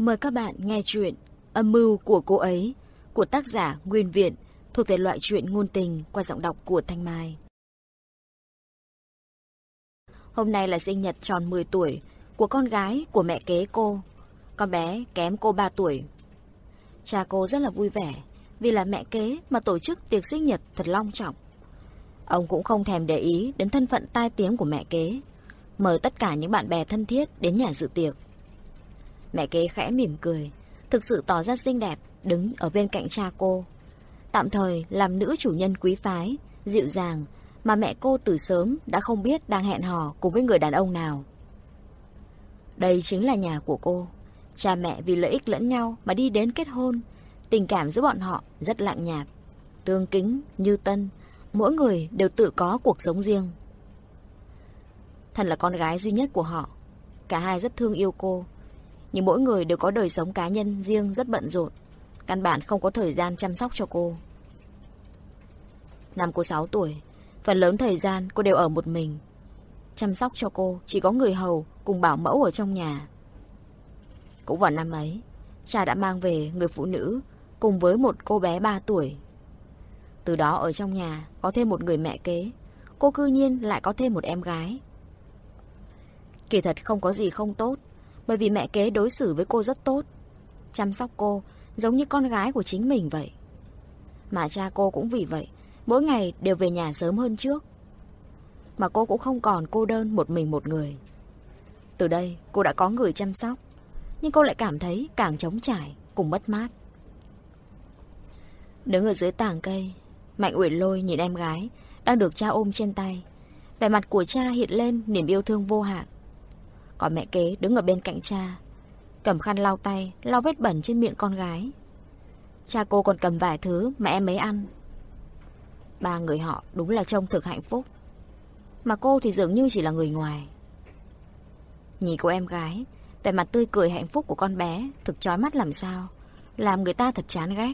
Mời các bạn nghe chuyện Âm mưu của cô ấy, của tác giả Nguyên Viện, thuộc thể loại truyện ngôn tình qua giọng đọc của Thanh Mai. Hôm nay là sinh nhật tròn 10 tuổi của con gái của mẹ kế cô. Con bé kém cô 3 tuổi. Cha cô rất là vui vẻ vì là mẹ kế mà tổ chức tiệc sinh nhật thật long trọng. Ông cũng không thèm để ý đến thân phận tai tiếng của mẹ kế. Mời tất cả những bạn bè thân thiết đến nhà dự tiệc. Mẹ kế khẽ mỉm cười, thực sự tỏ ra xinh đẹp, đứng ở bên cạnh cha cô. Tạm thời làm nữ chủ nhân quý phái, dịu dàng, mà mẹ cô từ sớm đã không biết đang hẹn hò cùng với người đàn ông nào. Đây chính là nhà của cô. Cha mẹ vì lợi ích lẫn nhau mà đi đến kết hôn. Tình cảm giữa bọn họ rất lặng nhạt. Tương kính, như tân, mỗi người đều tự có cuộc sống riêng. Thần là con gái duy nhất của họ. Cả hai rất thương yêu cô, nhưng mỗi người đều có đời sống cá nhân riêng rất bận rộn. Căn bản không có thời gian chăm sóc cho cô. Năm cô 6 tuổi, phần lớn thời gian cô đều ở một mình. Chăm sóc cho cô chỉ có người hầu cùng bảo mẫu ở trong nhà. Cũng vào năm ấy, cha đã mang về người phụ nữ cùng với một cô bé 3 tuổi. Từ đó ở trong nhà có thêm một người mẹ kế, cô cư nhiên lại có thêm một em gái. Kỳ thật không có gì không tốt, bởi vì mẹ kế đối xử với cô rất tốt. Chăm sóc cô giống như con gái của chính mình vậy. Mà cha cô cũng vì vậy, mỗi ngày đều về nhà sớm hơn trước. Mà cô cũng không còn cô đơn một mình một người. Từ đây cô đã có người chăm sóc, nhưng cô lại cảm thấy càng trống trải, cùng mất mát. Đứng ở dưới tàng cây, Mạnh Uyển Lôi nhìn em gái đang được cha ôm trên tay. Vẻ mặt của cha hiện lên niềm yêu thương vô hạn. Còn mẹ kế đứng ở bên cạnh cha. Cầm khăn lau tay, Lau vết bẩn trên miệng con gái. Cha cô còn cầm vài thứ mà em ấy ăn. Ba người họ đúng là trông thực hạnh phúc. Mà cô thì dường như chỉ là người ngoài. Nhìn cô em gái, Vẻ mặt tươi cười hạnh phúc của con bé Thực chói mắt làm sao, Làm người ta thật chán ghét.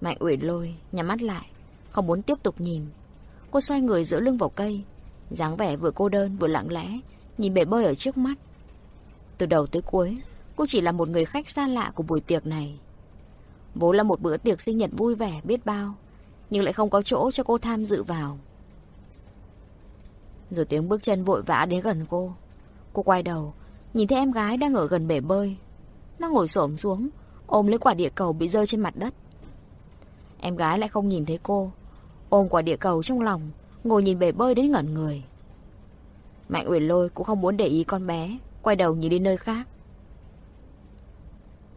Mạnh uyển lôi Nhắm mắt lại, Không muốn tiếp tục nhìn. Cô xoay người giữa lưng vào cây, dáng vẻ vừa cô đơn vừa lặng lẽ Nhìn bể bơi ở trước mắt. Từ đầu tới cuối, Cô chỉ là một người khách xa lạ của buổi tiệc này. Vốn là một bữa tiệc sinh nhật vui vẻ, biết bao, Nhưng lại không có chỗ cho cô tham dự vào. Rồi tiếng bước chân vội vã đến gần cô. Cô quay đầu, Nhìn thấy em gái đang ở gần bể bơi. Nó ngồi xổm xuống, Ôm lấy quả địa cầu bị rơi trên mặt đất. Em gái lại không nhìn thấy cô, Ôm quả địa cầu trong lòng, Ngồi nhìn bể bơi đến ngẩn người. Mạnh Uyển Lôi cũng không muốn để ý con bé, quay đầu nhìn đi nơi khác.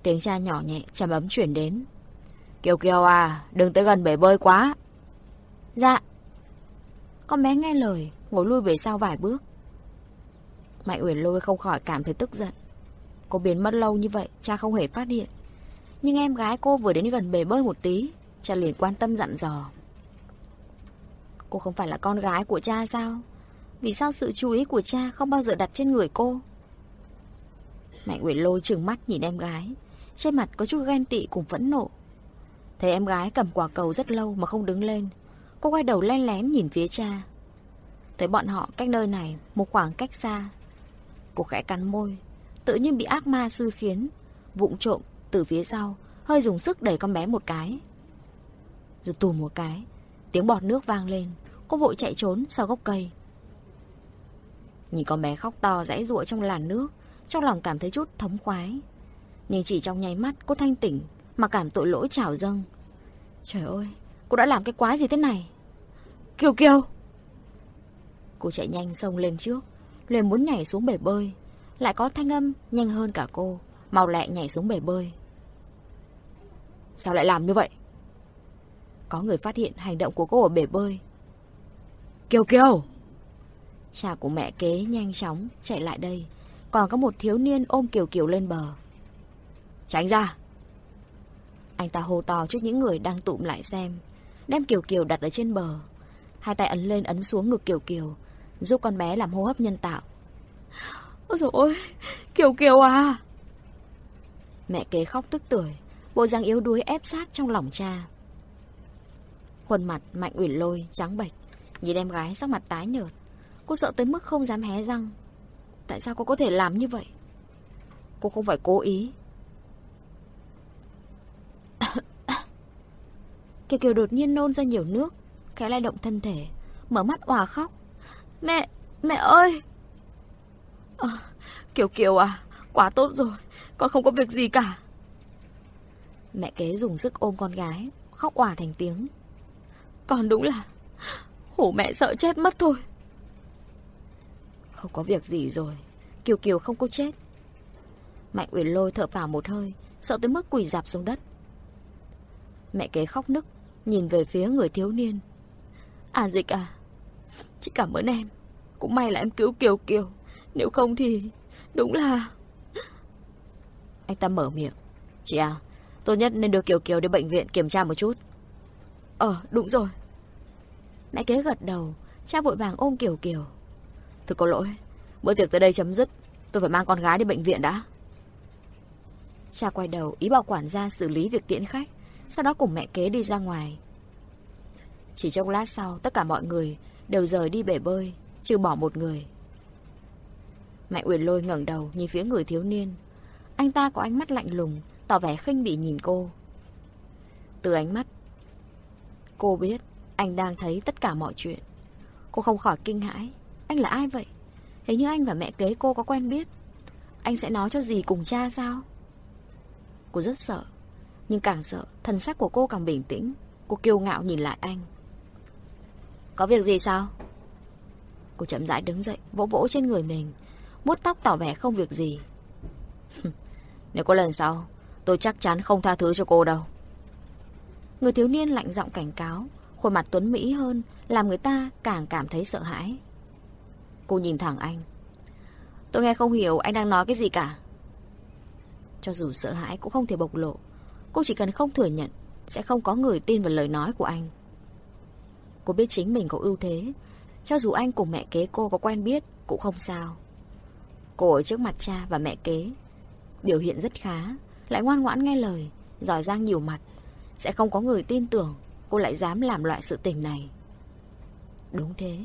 Tiếng cha nhỏ nhẹ, trầm ấm chuyển đến. Kiều Kiều à, đừng tới gần bể bơi quá. Dạ. Con bé nghe lời, ngồi lui về sau vài bước. Mạnh Uyển Lôi không khỏi cảm thấy tức giận. Cô biến mất lâu như vậy, cha không hề phát hiện. Nhưng em gái cô vừa đến gần bể bơi một tí, cha liền quan tâm dặn dò. Cô không phải là con gái của cha sao? Vì sao sự chú ý của cha không bao giờ đặt trên người cô? Mạnh Uyển Lôi trừng mắt nhìn em gái, trên mặt có chút ghen tị cùng phẫn nộ. Thấy em gái cầm quả cầu rất lâu mà không đứng lên, cô quay đầu len lén nhìn phía cha. Thấy bọn họ cách nơi này một khoảng cách xa. Cô khẽ cắn môi, tự nhiên bị ác ma xui khiến, vụng trộm từ phía sau, hơi dùng sức đẩy con bé một cái. Rồi tù một cái, tiếng bọt nước vang lên, cô vội chạy trốn sau gốc cây. Nhìn con bé khóc to rẽ ruộng trong làn nước, Trong lòng cảm thấy chút thống khoái. Nhưng chỉ trong nháy mắt, cô thanh tỉnh, Mà cảm tội lỗi trào dâng. Trời ơi, Cô đã làm cái quái gì thế này? Kiều Kiều! Cô chạy nhanh xông lên trước, liền muốn nhảy xuống bể bơi. Lại có thanh âm nhanh hơn cả cô, Mau lẹ nhảy xuống bể bơi. Sao lại làm như vậy? Có người phát hiện hành động của cô ở bể bơi. Kiều Kiều! Cha của mẹ kế nhanh chóng chạy lại đây. Còn có một thiếu niên ôm Kiều Kiều lên bờ. Tránh ra! Anh ta hô to trước những người đang tụm lại xem, Đem Kiều Kiều đặt ở trên bờ. Hai tay ấn lên ấn xuống ngực Kiều Kiều, Giúp con bé làm hô hấp nhân tạo. Ôi dồi ôi, Kiều Kiều à! Mẹ kế khóc tức tưởi, Bộ răng yếu đuối ép sát trong lòng cha. Khuôn mặt Mạnh ủy Lôi, trắng bệch, Nhìn em gái sắc mặt tái nhợt. Cô sợ tới mức không dám hé răng Tại sao cô có thể làm như vậy Cô không phải cố ý. Kiều Kiều đột nhiên nôn ra nhiều nước, khẽ lay động thân thể, mở mắt òa khóc. Mẹ, mẹ ơi! À, Kiều Kiều à, quá tốt rồi, con không có việc gì cả. Mẹ kế dùng sức ôm con gái, khóc òa thành tiếng. Con đúng là hổ mẹ sợ chết mất thôi. Không có việc gì rồi, Kiều Kiều không có chết. Mạnh Uyển Lôi thở phào một hơi, sợ tới mức quỳ dạp xuống đất. Mẹ kế khóc nức, nhìn về phía người thiếu niên. À dịch à, chị cảm ơn em. Cũng may là em cứu Kiều Kiều. Nếu không thì đúng là... Anh ta mở miệng. Chị à, tốt nhất nên đưa Kiều Kiều đến bệnh viện kiểm tra một chút. Ờ, đúng rồi. Mẹ kế gật đầu, cha vội vàng ôm Kiều Kiều thực có lỗi, bữa tiệc tới đây chấm dứt. Tôi phải mang con gái đi bệnh viện đã. Cha quay đầu ý bảo quản gia xử lý việc tiễn khách, sau đó cùng mẹ kế đi ra ngoài. Chỉ trong lát sau, tất cả mọi người đều rời đi bể bơi, trừ bỏ một người. mẹ Uyển Lôi ngẩng đầu nhìn phía người thiếu niên. Anh ta có ánh mắt lạnh lùng, tỏ vẻ khinh bỉ nhìn cô. Từ ánh mắt, cô biết anh đang thấy tất cả mọi chuyện. Cô không khỏi kinh hãi. Anh là ai vậy? Thế như anh và mẹ kế cô có quen biết. Anh sẽ nói cho gì cùng cha sao? Cô rất sợ. Nhưng càng sợ, thần sắc của cô càng bình tĩnh. Cô kiêu ngạo nhìn lại anh. Có việc gì sao? Cô chậm rãi đứng dậy, vỗ vỗ trên người mình. vuốt tóc tỏ vẻ không việc gì. Nếu có lần sau, tôi chắc chắn không tha thứ cho cô đâu. Người thiếu niên lạnh giọng cảnh cáo, khuôn mặt tuấn Mỹ hơn, làm người ta càng cảm thấy sợ hãi. Cô nhìn thẳng anh. Tôi nghe không hiểu anh đang nói cái gì cả. Cho dù sợ hãi cũng không thể bộc lộ. Cô chỉ cần không thừa nhận, sẽ không có người tin vào lời nói của anh. Cô biết chính mình có ưu thế. Cho dù anh cùng mẹ kế cô có quen biết, cũng không sao. Cô ở trước mặt cha và mẹ kế. Biểu hiện rất khá, lại ngoan ngoãn nghe lời, giỏi giang nhiều mặt. Sẽ không có người tin tưởng cô lại dám làm loại sự tình này. Đúng thế,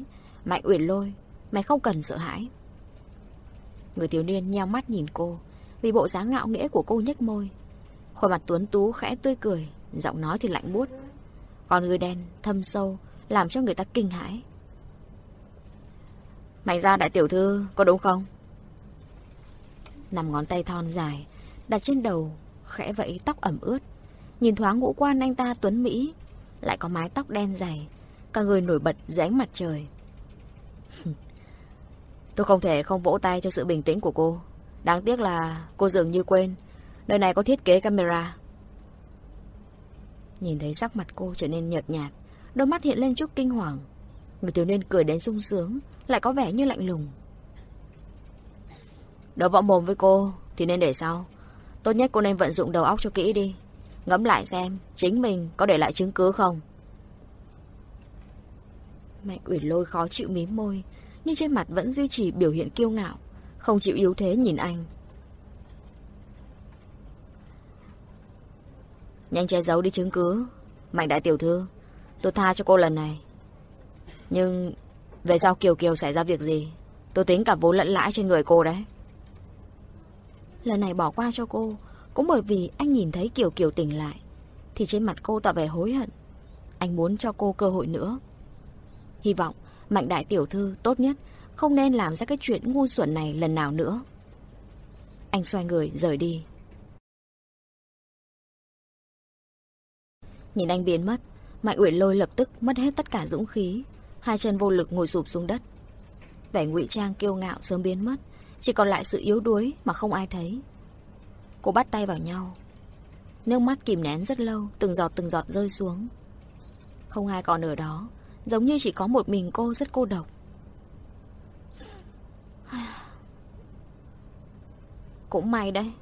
Mạnh Uyển Lôi, mày không cần sợ hãi. Người thiếu niên nheo mắt nhìn cô, vì bộ dáng ngạo nghễ của cô nhếch môi. Khuôn mặt tuấn tú khẽ tươi cười, giọng nói thì lạnh buốt. còn người đen, thâm sâu, làm cho người ta kinh hãi. Mạnh ra đại tiểu thư, có đúng không? Nằm ngón tay thon dài, đặt trên đầu, khẽ vẫy tóc ẩm ướt. Nhìn thoáng ngũ quan anh ta tuấn Mỹ, lại có mái tóc đen dày, cả người nổi bật dưới ánh mặt trời. Tôi không thể không vỗ tay cho sự bình tĩnh của cô. Đáng tiếc là cô dường như quên, nơi này có thiết kế camera. Nhìn thấy sắc mặt cô trở nên nhợt nhạt, đôi mắt hiện lên chút kinh hoàng. Người thiếu niên cười đến sung sướng, lại có vẻ như lạnh lùng. Đấu võ mồm với cô thì nên để sau. Tốt nhất cô nên vận dụng đầu óc cho kỹ đi. Ngẫm lại xem chính mình có để lại chứng cứ không. Mạnh Uyển Lôi khó chịu mím môi, nhưng trên mặt vẫn duy trì biểu hiện kiêu ngạo, không chịu yếu thế nhìn anh. Nhanh che giấu đi chứng cứ, Mạnh đại tiểu thư, tôi tha cho cô lần này. Nhưng về sau Kiều Kiều xảy ra việc gì, tôi tính cả vốn lẫn lãi trên người cô đấy. Lần này bỏ qua cho cô, cũng bởi vì anh nhìn thấy Kiều Kiều tỉnh lại, thì trên mặt cô tỏ vẻ hối hận. Anh muốn cho cô cơ hội nữa. Hy vọng Mạnh đại tiểu thư tốt nhất không nên làm ra cái chuyện ngu xuẩn này lần nào nữa. Anh xoay người rời đi. Nhìn anh biến mất, Mạnh Uyển Lôi lập tức mất hết tất cả dũng khí, hai chân vô lực ngồi sụp xuống đất. Vẻ ngụy trang kiêu ngạo sớm biến mất, chỉ còn lại sự yếu đuối mà không ai thấy. Cô bắt tay vào nhau. Nước mắt kìm nén rất lâu, từng giọt từng giọt rơi xuống. Không ai còn ở đó, giống như chỉ có một mình cô rất cô độc. Cũng may đấy.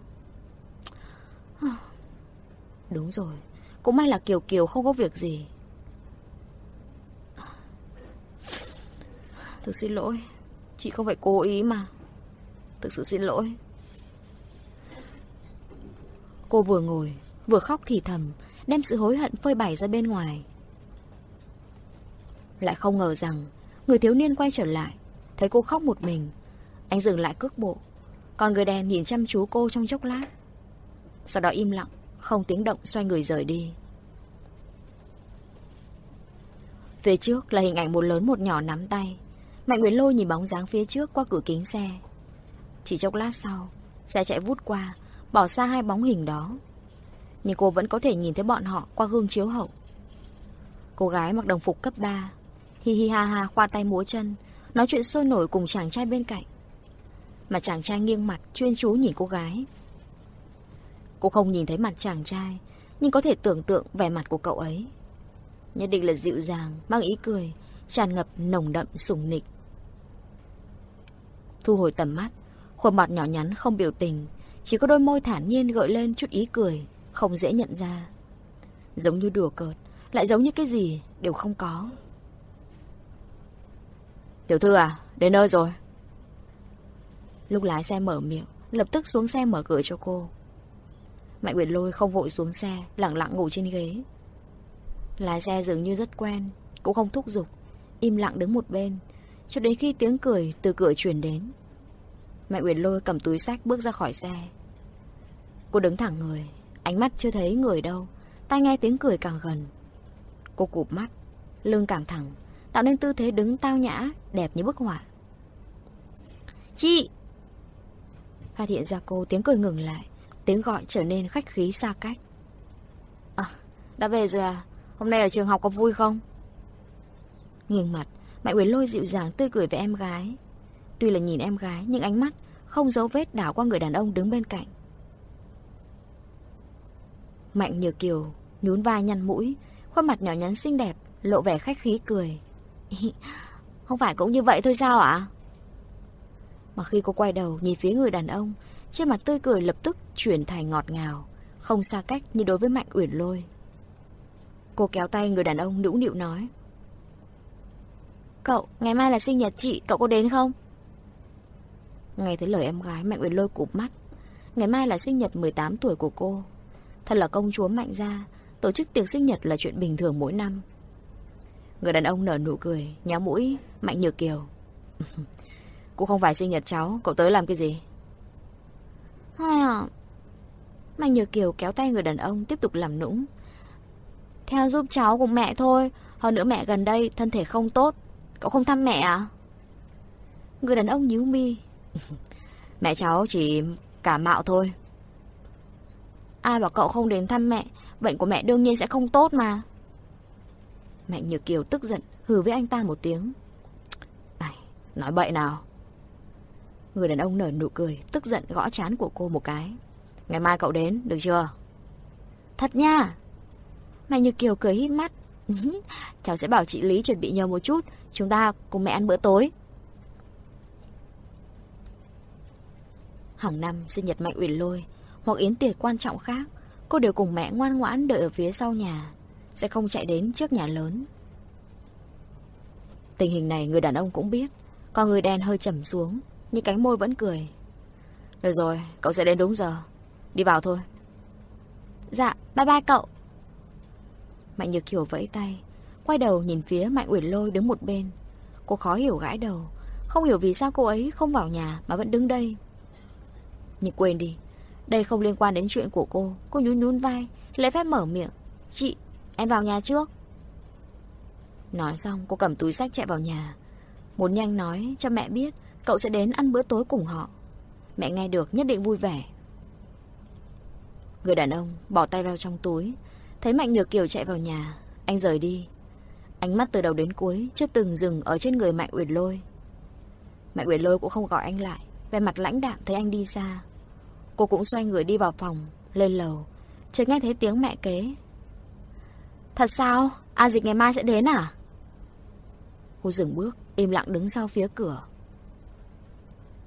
Đúng rồi, cũng may là Kiều Kiều không có việc gì. Thực xin lỗi, chị không phải cố ý mà. Thực sự xin lỗi. Cô vừa ngồi, vừa khóc thì thầm, đem sự hối hận phơi bày ra bên ngoài. Lại không ngờ rằng, người thiếu niên quay trở lại, thấy cô khóc một mình. Anh dừng lại cước bộ, Còn người đèn nhìn chăm chú cô trong chốc lát. Sau đó im lặng, không tiếng động xoay người rời đi. Phía trước là hình ảnh một lớn một nhỏ nắm tay. Mạnh Nguyễn Lôi nhìn bóng dáng phía trước qua cửa kính xe. Chỉ chốc lát sau, xe chạy vút qua, bỏ xa hai bóng hình đó. Nhưng cô vẫn có thể nhìn thấy bọn họ qua gương chiếu hậu. Cô gái mặc đồng phục cấp 3, hi hi ha ha khoa tay múa chân, nói chuyện sôi nổi cùng chàng trai bên cạnh. Mà chàng trai nghiêng mặt, chuyên chú nhìn cô gái. Cô không nhìn thấy mặt chàng trai, nhưng có thể tưởng tượng vẻ mặt của cậu ấy. Nhất định là dịu dàng, mang ý cười, tràn ngập nồng đậm sùng nịch. Thu hồi tầm mắt, khuôn mặt nhỏ nhắn không biểu tình, chỉ có đôi môi thản nhiên gợi lên chút ý cười, không dễ nhận ra. Giống như đùa cợt, lại giống như cái gì đều không có. Tiểu thư à, đến nơi rồi. Lúc lái xe mở miệng, lập tức xuống xe mở cửa cho cô. Mạnh Nguyệt Lôi không vội xuống xe, lặng lặng ngủ trên ghế. Lái xe dường như rất quen, cũng không thúc giục, im lặng đứng một bên, cho đến khi tiếng cười từ cửa truyền đến. Mạnh Uyển Lôi cầm túi sách bước ra khỏi xe. Cô đứng thẳng người, ánh mắt chưa thấy người đâu, tai nghe tiếng cười càng gần. Cô cụp mắt, lưng càng thẳng, tạo nên tư thế đứng tao nhã, đẹp như bức họa. Chị! Phát hiện ra cô tiếng cười ngừng lại, tiếng gọi trở nên khách khí xa cách. À, đã về rồi à? Hôm nay ở trường học có vui không? Nghiêng mặt, Mạnh Uyển Lôi dịu dàng tươi cười với em gái. Tuy là nhìn em gái, nhưng ánh mắt không dấu vết đảo qua người đàn ông đứng bên cạnh. Mạnh Như Kiều nhún vai nhăn mũi, khuôn mặt nhỏ nhắn xinh đẹp, lộ vẻ khách khí cười. Không phải cũng như vậy thôi sao ạ? Mà khi cô quay đầu nhìn phía người đàn ông, trên mặt tươi cười lập tức chuyển thành ngọt ngào, không xa cách như đối với Mạnh Uyển Lôi. Cô kéo tay người đàn ông nũng nịu nói. Cậu, ngày mai là sinh nhật chị, cậu có đến không? Nghe thấy lời em gái, Mạnh Uyển Lôi cụp mắt. Ngày mai là sinh nhật 18 tuổi của cô. Thật là công chúa Mạnh gia, tổ chức tiệc sinh nhật là chuyện bình thường mỗi năm. Người đàn ông nở nụ cười, nhá mũi, Mạnh Nhược Kiều. Cũng không phải sinh nhật cháu, cậu tới làm cái gì? Hai à... Mạnh Nhược Kiều kéo tay người đàn ông tiếp tục làm nũng. Theo giúp cháu cùng mẹ thôi, hơn nữa mẹ gần đây thân thể không tốt. Cậu không thăm mẹ à? Người đàn ông nhíu mi. mẹ cháu chỉ cả mạo thôi. Ai bảo cậu không đến thăm mẹ, bệnh của mẹ đương nhiên sẽ không tốt mà. Mạnh Nhược Kiều tức giận, hừ với anh ta một tiếng. Ai, nói bậy nào. Người đàn ông nở nụ cười, tức giận gõ chán của cô một cái. Ngày mai cậu đến, được chưa? Thật nha. Mạnh Nhược Kiều cười hít mắt. Cháu sẽ bảo chị Lý chuẩn bị nhiều một chút, chúng ta cùng mẹ ăn bữa tối. Hàng năm sinh nhật Mạnh Uyển Lôi hoặc yến tiệc quan trọng khác, cô đều cùng mẹ ngoan ngoãn đợi ở phía sau nhà, sẽ không chạy đến trước nhà lớn. Tình hình này người đàn ông cũng biết, con người đen hơi trầm xuống, nhưng cánh môi vẫn cười. Được rồi, cậu sẽ đến đúng giờ. Đi vào thôi. Dạ, bye bye cậu. Mạnh Nhược Kiều vẫy tay, quay đầu nhìn phía Mạnh Uyển Lôi đứng một bên. Cô khó hiểu gãi đầu, không hiểu vì sao cô ấy không vào nhà mà vẫn đứng đây. Nhưng quên đi, đây không liên quan đến chuyện của cô. Cô nhún nhún vai, lễ phép mở miệng. Chị, em vào nhà trước. Nói xong, cô cầm túi sách chạy vào nhà. Muốn nhanh nói cho mẹ biết cậu sẽ đến ăn bữa tối cùng họ. Mẹ nghe được nhất định vui vẻ. Người đàn ông bỏ tay vào trong túi, thấy Mạnh Nhược Kiều chạy vào nhà, anh rời đi. Ánh mắt từ đầu đến cuối chưa từng dừng ở trên người Mạnh Uyển Lôi. Mạnh Uyển Lôi cũng không gọi anh lại, về mặt lãnh đạm thấy anh đi xa. Cô cũng xoay người đi vào phòng, lên lầu, chợt nghe thấy tiếng mẹ kế. Thật sao? A Dịch ngày mai sẽ đến à? Cô dừng bước, im lặng đứng sau phía cửa.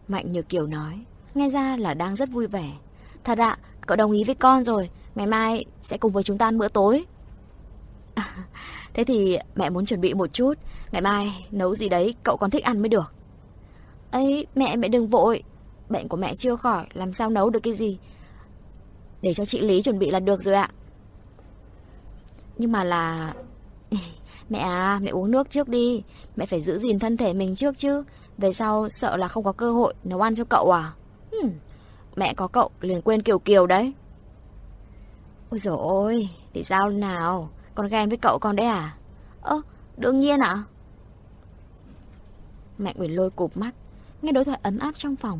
Mạnh như Kiều nói, nghe ra là đang rất vui vẻ. Thật ạ, cậu đồng ý với con rồi, ngày mai sẽ cùng với chúng ta ăn bữa tối. À, thế thì mẹ muốn chuẩn bị một chút, ngày mai nấu gì đấy cậu còn thích ăn mới được. ấy mẹ mẹ đừng vội, bệnh của mẹ chưa khỏi, làm sao nấu được cái gì. Để cho chị Lý chuẩn bị là được rồi ạ. Nhưng mà là... Mẹ à, mẹ uống nước trước đi. Mẹ phải giữ gìn thân thể mình trước chứ. Về sau sợ là không có cơ hội nấu ăn cho cậu à? Hmm, mẹ có cậu liền quên Kiều Kiều đấy. Ôi dồi ôi, thì sao nào? Con ghen với cậu con đấy à? Ơ, đương nhiên ạ. À? Mẹ Nguyễn lôi cụp mắt, nghe đối thoại ấm áp trong phòng.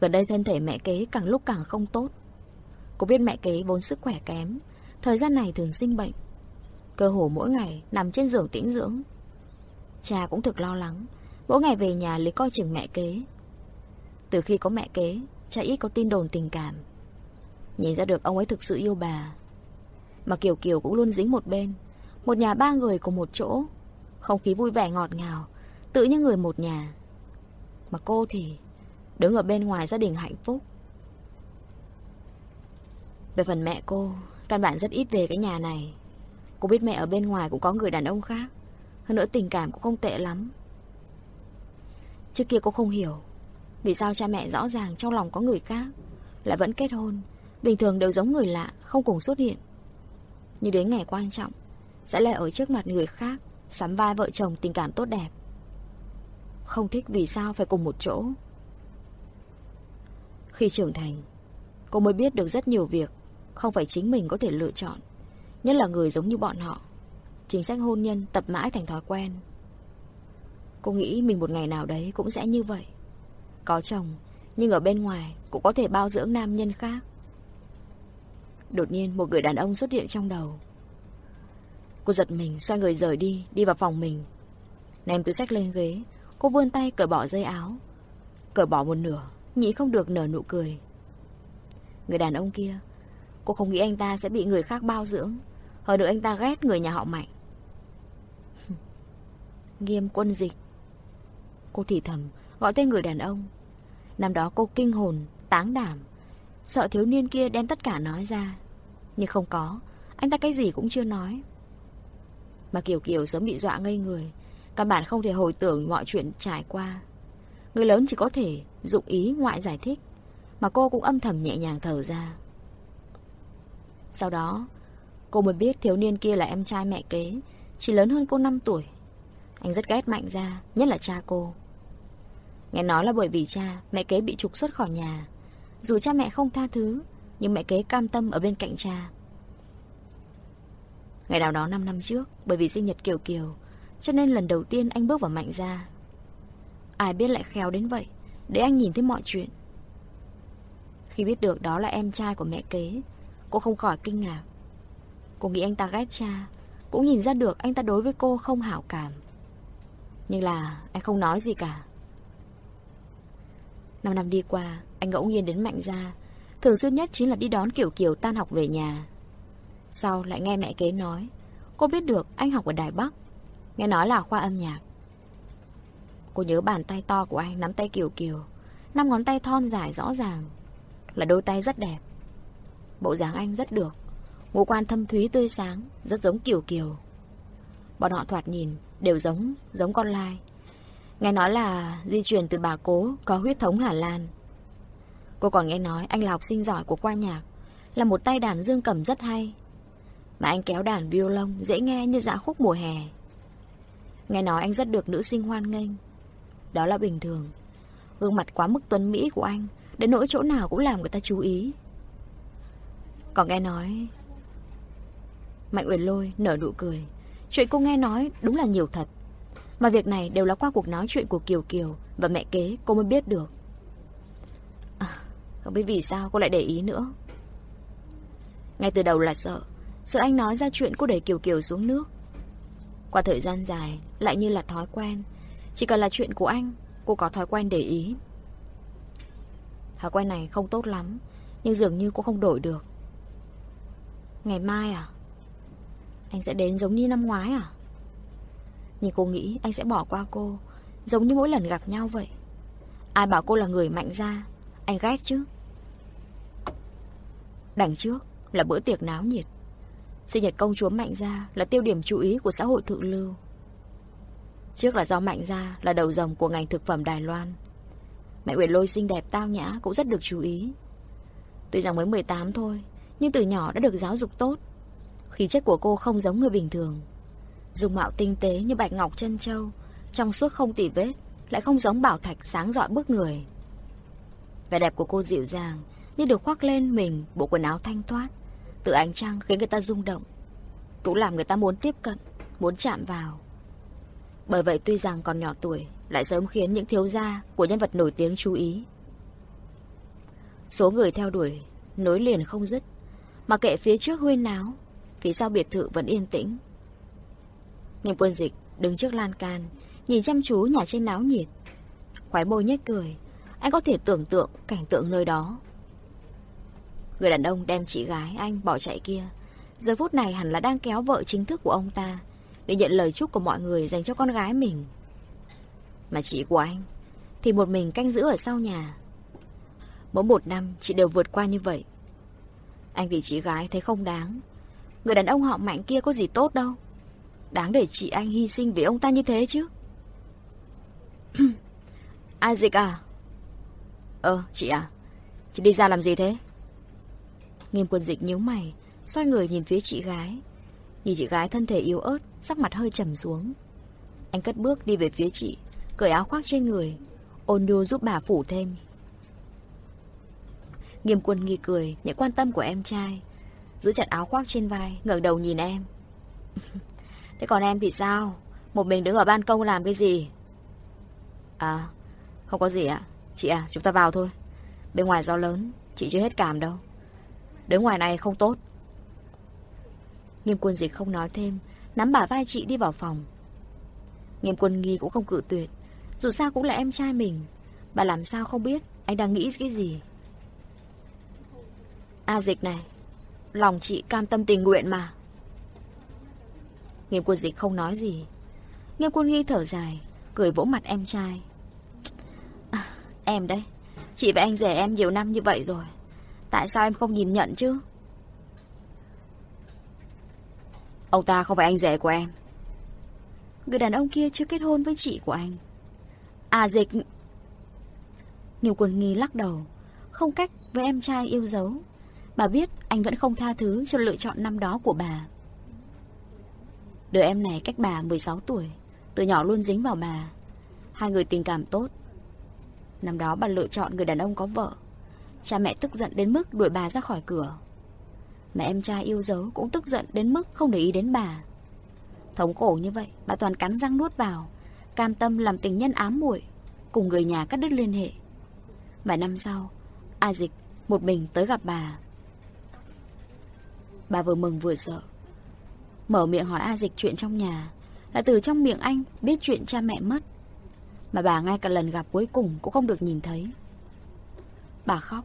Gần đây thân thể mẹ kế càng lúc càng không tốt. Cô biết mẹ kế vốn sức khỏe kém, thời gian này thường sinh bệnh. Cơ hồ mỗi ngày nằm trên giường tĩnh dưỡng. Cha cũng thực lo lắng, mỗi ngày về nhà lấy coi chừng mẹ kế. Từ khi có mẹ kế, cha ít có tin đồn tình cảm. Nhìn ra được ông ấy thực sự yêu bà. Mà Kiều Kiều cũng luôn dính một bên, một nhà ba người cùng một chỗ, không khí vui vẻ ngọt ngào, tự như người một nhà. Mà cô thì đứng ở bên ngoài gia đình hạnh phúc. Về phần mẹ cô, căn bản rất ít về cái nhà này. Cô biết mẹ ở bên ngoài cũng có người đàn ông khác. Hơn nữa tình cảm cũng không tệ lắm. Trước kia cô không hiểu vì sao cha mẹ rõ ràng trong lòng có người khác lại vẫn kết hôn. Bình thường đều giống người lạ, không cùng xuất hiện. Nhưng đến ngày quan trọng, sẽ lại ở trước mặt người khác, sắm vai vợ chồng tình cảm tốt đẹp. Không thích vì sao phải cùng một chỗ. Khi trưởng thành, cô mới biết được rất nhiều việc không phải chính mình có thể lựa chọn. Nhất là người giống như bọn họ. Chính sách hôn nhân tập mãi thành thói quen. Cô nghĩ mình một ngày nào đấy cũng sẽ như vậy. Có chồng, nhưng ở bên ngoài cũng có thể bao dưỡng nam nhân khác. Đột nhiên một người đàn ông xuất hiện trong đầu. Cô giật mình, xoay người rời đi, đi vào phòng mình. Ném túi sách lên ghế, cô vươn tay cởi bỏ dây áo. Cởi bỏ một nửa, nhị không được nở nụ cười. Người đàn ông kia, cô không nghĩ anh ta sẽ bị người khác bao dưỡng. Hơn nữa anh ta ghét người nhà họ mạnh. Nghiêm quân dịch. Cô thì thầm, gọi tên người đàn ông. Năm đó cô kinh hồn, táng đảm. Sợ thiếu niên kia đem tất cả nói ra. Nhưng không có, anh ta cái gì cũng chưa nói. Mà Kiều Kiều sớm bị dọa ngây người Căn bản không thể hồi tưởng mọi chuyện trải qua Người lớn chỉ có thể dụng ý ngoại giải thích Mà cô cũng âm thầm nhẹ nhàng thở ra Sau đó Cô mới biết thiếu niên kia là em trai mẹ kế, Chỉ lớn hơn cô 5 tuổi. Anh rất ghét mạnh ra Nhất là cha cô. Nghe nói là bởi vì cha, Mẹ kế bị trục xuất khỏi nhà. Dù cha mẹ không tha thứ, Nhưng mẹ kế cam tâm ở bên cạnh cha. Ngày nào đó 5 năm trước, Bởi vì sinh nhật Kiều Kiều, Cho nên lần đầu tiên anh bước vào mạnh ra Ai biết lại khéo đến vậy, Để anh nhìn thấy mọi chuyện. Khi biết được đó là em trai của mẹ kế, Cô không khỏi kinh ngạc. Cô nghĩ anh ta ghét cha, Cũng nhìn ra được anh ta đối với cô không hảo cảm. Nhưng là anh không nói gì cả. Năm năm đi qua, Anh ngẫu nhiên đến mạnh ra Thường xuyên nhất chính là đi đón Kiều Kiều tan học về nhà. Sau lại nghe mẹ kế nói, Cô biết được anh học ở Đài Bắc. Nghe nói là khoa âm nhạc. Cô nhớ bàn tay to của anh nắm tay Kiều Kiều, Năm ngón tay thon dài rõ ràng, Là đôi tay rất đẹp. Bộ dáng anh rất được. Ngũ quan thâm thúy tươi sáng, Rất giống Kiều Kiều. Bọn họ thoạt nhìn đều giống Giống con lai. Nghe nói là di truyền từ bà cố, Có huyết thống Hà Lan. Cô còn nghe nói anh là học sinh giỏi của khoa nhạc, Là một tay đàn dương cầm rất hay. Mà anh kéo đàn violon dễ nghe như dạ khúc mùa hè. Nghe nói anh rất được nữ sinh hoan nghênh. Đó là bình thường. Gương mặt quá mức tuấn Mỹ của anh, Đến nỗi chỗ nào cũng làm người ta chú ý. Còn nghe nói Mạnh Uyển Lôi nở nụ cười. Chuyện cô nghe nói đúng là nhiều thật. Mà việc này đều là qua cuộc nói chuyện của Kiều Kiều Và mẹ kế cô mới biết được. À, Không biết vì sao cô lại để ý nữa. Ngay từ đầu là sợ. Sợ anh nói ra chuyện cô đẩy Kiều Kiều xuống nước. Qua thời gian dài Lại như là thói quen. Chỉ cần là chuyện của anh Cô có thói quen để ý. Thói quen này không tốt lắm Nhưng dường như cô không đổi được. Ngày mai à? Anh sẽ đến giống như năm ngoái à Nhưng cô nghĩ anh sẽ bỏ qua cô Giống như mỗi lần gặp nhau vậy Ai bảo cô là người mạnh ra Anh ghét chứ Đằng trước là bữa tiệc náo nhiệt Sinh nhật công chúa Mạnh Gia là tiêu điểm chú ý của xã hội thượng lưu. Trước là do Mạnh Gia là đầu rồng của ngành thực phẩm Đài Loan. Mẹ Uyển Lôi xinh đẹp tao nhã cũng rất được chú ý. Tuy rằng mới 18 thôi, nhưng từ nhỏ đã được giáo dục tốt. Khí chất của cô không giống người bình thường. Dùng mạo tinh tế như bạch ngọc chân châu, trong suốt không tỉ vết, lại không giống bảo thạch sáng rọi bước người. Vẻ đẹp của cô dịu dàng, như được khoác lên mình bộ quần áo thanh thoát. Từ ánh trăng khiến người ta rung động. Cũng làm người ta muốn tiếp cận, muốn chạm vào. Bởi vậy tuy rằng còn nhỏ tuổi, lại sớm khiến những thiếu gia của nhân vật nổi tiếng chú ý. Số người theo đuổi, nối liền không dứt. Mà kệ phía trước huyên náo, phía sau biệt thự vẫn yên tĩnh. Nghiêm quân dịch đứng trước lan can, nhìn chăm chú nhà trên náo nhiệt. Khói môi nhếch cười, anh có thể tưởng tượng cảnh tượng nơi đó. Người đàn ông đem chị gái anh bỏ chạy kia, giờ phút này hẳn là đang kéo vợ chính thức của ông ta để nhận lời chúc của mọi người dành cho con gái mình. Mà chị của anh thì một mình canh giữ ở sau nhà. Mỗi một năm chị đều vượt qua như vậy. Anh vì chị gái thấy không đáng. Người đàn ông họ mạnh kia có gì tốt đâu. Đáng để chị anh hy sinh vì ông ta như thế chứ. Ai dịch à? Ờ, chị à? Chị đi ra làm gì thế? Nghiêm quân dịch nhíu mày, xoay người nhìn phía chị gái. Nhìn chị gái thân thể yếu ớt, sắc mặt hơi trầm xuống. Anh cất bước đi về phía chị, cởi áo khoác trên người, ôn nhu giúp bà phủ thêm. Nghiêm quân nghi cười, nhận quan tâm của em trai. Giữ chặt áo khoác trên vai, ngẩng đầu nhìn em. Thế còn em thì sao? Một mình đứng ở ban công làm cái gì? À, không có gì ạ. Chị à, chúng ta vào thôi. Bên ngoài gió lớn, chị chưa hết cảm đâu. Đứng ngoài này không tốt. Nghiêm quân dịch không nói thêm, nắm bả vai chị đi vào phòng. Nghiêm quân nghi cũng không cự tuyệt. Dù sao cũng là em trai mình. Bà làm sao không biết anh đang nghĩ cái gì. A dịch này, lòng chị cam tâm tình nguyện mà. Nghiêm quân dịch không nói gì. Nghiêm quân nghi thở dài, cười vỗ mặt em trai. À, em đấy, chị và anh rể em nhiều năm như vậy rồi. Tại sao em không nhìn nhận chứ? Ông ta không phải anh rể của em. Người đàn ông kia chưa kết hôn với chị của anh. À dịch... Nghiêm quân nghi lắc đầu, không cách với em trai yêu dấu. Bà biết anh vẫn không tha thứ cho lựa chọn năm đó của bà. Đứa em này cách bà 16 tuổi, từ nhỏ luôn dính vào bà. Hai người tình cảm tốt. Năm đó bà lựa chọn người đàn ông có vợ. Cha mẹ tức giận đến mức đuổi bà ra khỏi cửa. Mẹ em trai yêu dấu cũng tức giận đến mức không để ý đến bà. Thống khổ như vậy, bà toàn cắn răng nuốt vào, cam tâm làm tình nhân ám muội, cùng người nhà cắt đứt liên hệ. Vài năm sau, A Dịch một mình tới gặp bà. Bà vừa mừng vừa sợ. Mở miệng hỏi A Dịch chuyện trong nhà, là từ trong miệng anh biết chuyện cha mẹ mất. Mà bà ngay cả lần gặp cuối cùng cũng không được nhìn thấy. Bà khóc,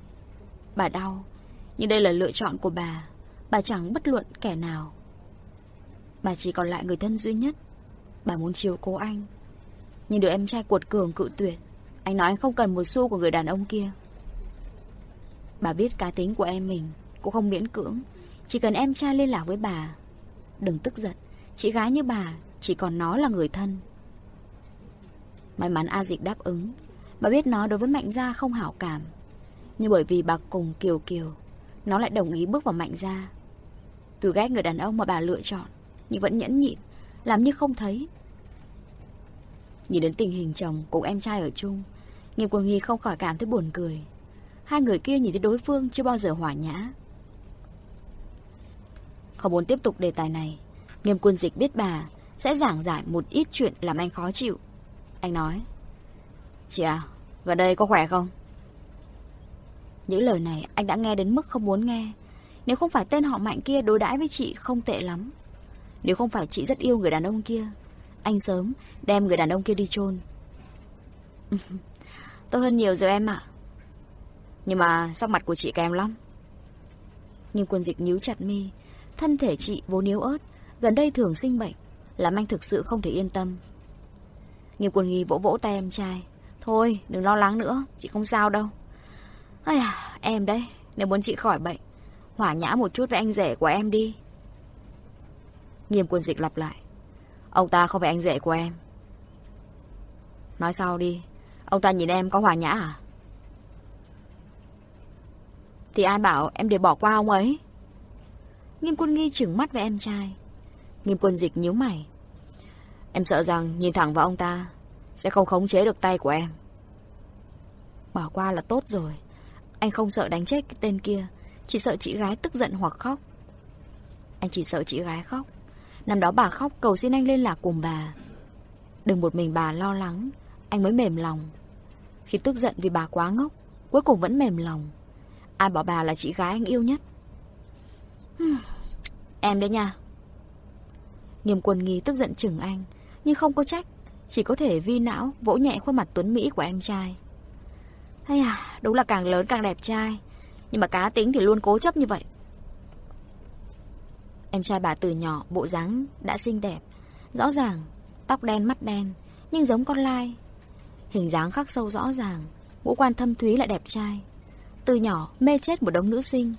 bà đau, nhưng đây là lựa chọn của bà. Bà chẳng bất luận kẻ nào. Bà chỉ còn lại người thân duy nhất. Bà muốn chiều cố anh. Nhưng đứa em trai cuột cường cự tuyệt. Anh nói anh không cần một xu của người đàn ông kia. Bà biết cá tính của em mình, cũng không miễn cưỡng. Chỉ cần em trai liên lạc với bà. Đừng tức giận, chị gái như bà, chỉ còn nó là người thân. May mắn A Dịch đáp ứng. Bà biết nó đối với Mạnh Gia không hảo cảm. Nhưng bởi vì bà cùng Kiều Kiều, nó lại đồng ý bước vào Mạnh Gia. Từ ghét người đàn ông mà bà lựa chọn, nhưng vẫn nhẫn nhịn, làm như không thấy. Nhìn đến tình hình chồng cùng em trai ở chung, Nghiêm Quân Nghi không khỏi cảm thấy buồn cười. Hai người kia nhìn thấy đối phương chưa bao giờ hỏa nhã. Không muốn tiếp tục đề tài này, Nghiêm Quân Dịch biết bà sẽ giảng giải một ít chuyện làm anh khó chịu. Anh nói, Chị à, gần đây có khỏe không? Những lời này anh đã nghe đến mức không muốn nghe. Nếu không phải tên họ mạnh kia đối đãi với chị không tệ lắm. Nếu không phải chị rất yêu người đàn ông kia, anh sớm đem người đàn ông kia đi chôn. tôi hơn nhiều rồi em ạ. Nhưng mà sắc mặt của chị kém lắm. Nhưng quân dịch nhíu chặt mi, thân thể chị vốn yếu ớt, gần đây thường sinh bệnh, làm anh thực sự không thể yên tâm. Nghiêm quân nghi vỗ vỗ tay em trai. Thôi, đừng lo lắng nữa, chị không sao đâu. Ây à, em đấy, nếu muốn chị khỏi bệnh, hỏa nhã một chút với anh rể của em đi. Nghiêm quân dịch lặp lại. Ông ta không phải anh rể của em. Nói sau đi, ông ta nhìn em có hỏa nhã à? Thì ai bảo em để bỏ qua ông ấy? Nghiêm quân nghi chừng mắt với em trai. Nghiêm quân dịch nhíu mày. Em sợ rằng nhìn thẳng vào ông ta, sẽ không khống chế được tay của em. Bỏ qua là tốt rồi. Anh không sợ đánh chết cái tên kia, Chỉ sợ chị gái tức giận hoặc khóc Anh chỉ sợ chị gái khóc Năm đó bà khóc cầu xin anh liên lạc cùng bà Đừng một mình bà lo lắng, Anh mới mềm lòng Khi tức giận vì bà quá ngốc, Cuối cùng vẫn mềm lòng Ai bảo bà là chị gái anh yêu nhất Em đấy nha. Nghiêm quân nghi tức giận chừng anh, Nhưng không có trách, Chỉ có thể vi não, vỗ nhẹ khuôn mặt tuấn Mỹ của em trai. Hay à Đúng là càng lớn càng đẹp trai, Nhưng mà cá tính thì luôn cố chấp như vậy. Em trai bà từ nhỏ, bộ dáng đã xinh đẹp, Rõ ràng, Tóc đen mắt đen, Nhưng giống con lai. Hình dáng khắc sâu rõ ràng, Ngũ quan thâm thúy lại đẹp trai. Từ nhỏ mê chết một đống nữ sinh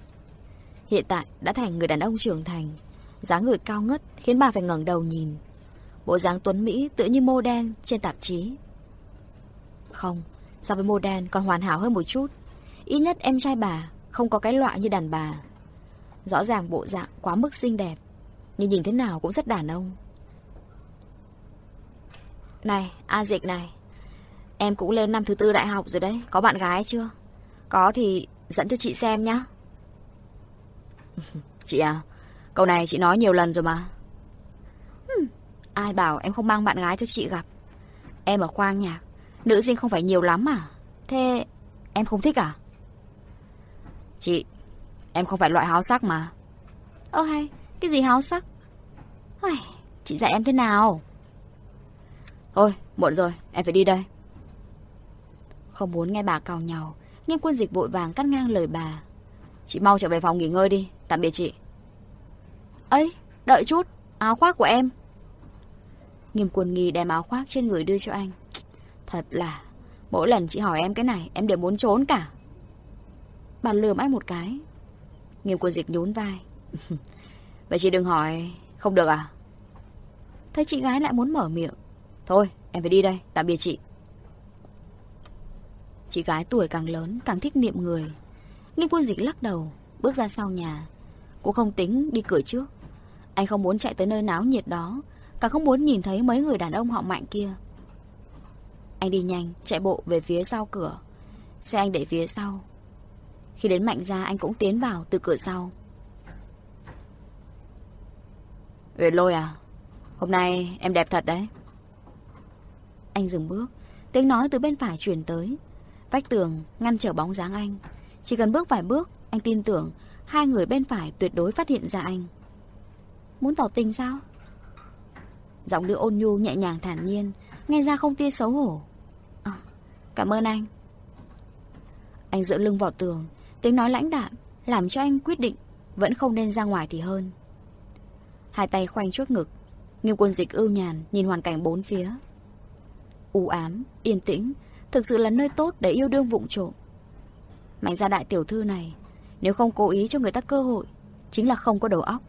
Hiện tại đã thành người đàn ông trưởng thành dáng người cao ngất khiến bà phải ngẩng đầu nhìn. Bộ dáng tuấn Mỹ tựa như mô đen trên tạp chí. Không, so với mô đen còn hoàn hảo hơn một chút. Ít nhất em trai bà không có cái loại như đàn bà. Rõ ràng bộ dạng quá mức xinh đẹp, nhưng nhìn thế nào cũng rất đàn ông. Này, A Dịch này, em cũng lên năm thứ tư đại học rồi đấy, có bạn gái chưa? Có thì dẫn cho chị xem nhá chị à, Câu này chị nói nhiều lần rồi mà. Hmm, ai bảo em không mang bạn gái cho chị gặp. Em ở khoang nhạc, nữ sinh không phải nhiều lắm à? Thế em không thích à? Chị, em không phải loại háo sắc mà. Ơ hay, cái gì háo sắc? Ôi, chị dạy em thế nào? Thôi, muộn rồi, em phải đi đây. Không muốn nghe bà cào nhau, nghiêm quân dịch vội vàng cắt ngang lời bà. Chị mau trở về phòng nghỉ ngơi đi, tạm biệt chị. ấy đợi chút, áo khoác của em. Nghiêm quần nghi đem áo khoác trên người đưa cho anh. Thật là, mỗi lần chị hỏi em cái này, em đều muốn trốn cả. Bạn lườm anh một cái. Nghiêm quân dịch nhún vai. Vậy chị đừng hỏi, không được à? Thấy chị gái lại muốn mở miệng. Thôi, em phải đi đây, tạm biệt chị. Chị gái tuổi càng lớn, càng thích niệm người. Nghiêm quân dịch lắc đầu, bước ra sau nhà. Cũng không tính đi cửa trước. Anh không muốn chạy tới nơi náo nhiệt đó, cả không muốn nhìn thấy mấy người đàn ông họ mạnh kia. Anh đi nhanh, chạy bộ về phía sau cửa. Xe anh để phía sau. Khi đến mạnh ra anh cũng tiến vào từ cửa sau. Uyển lôi à, hôm nay em đẹp thật đấy. Anh dừng bước, tiếng nói từ bên phải chuyển tới. Vách tường ngăn trở bóng dáng anh. Chỉ cần bước vài bước, anh tin tưởng hai người bên phải tuyệt đối phát hiện ra anh. Muốn tỏ tình sao? Giọng nữ ôn nhu nhẹ nhàng thản nhiên, nghe ra không tia xấu hổ. À, cảm ơn anh. Anh dựa lưng vào tường, tiếng nói lãnh đạm, làm cho anh quyết định vẫn không nên ra ngoài thì hơn. Hai tay khoanh trước ngực, nghiêm quân dịch ưu nhàn nhìn hoàn cảnh bốn phía. U ám, yên tĩnh, thực sự là nơi tốt để yêu đương vụng trộm. Mạnh gia đại tiểu thư này, nếu không cố ý cho người ta cơ hội, chính là không có đầu óc.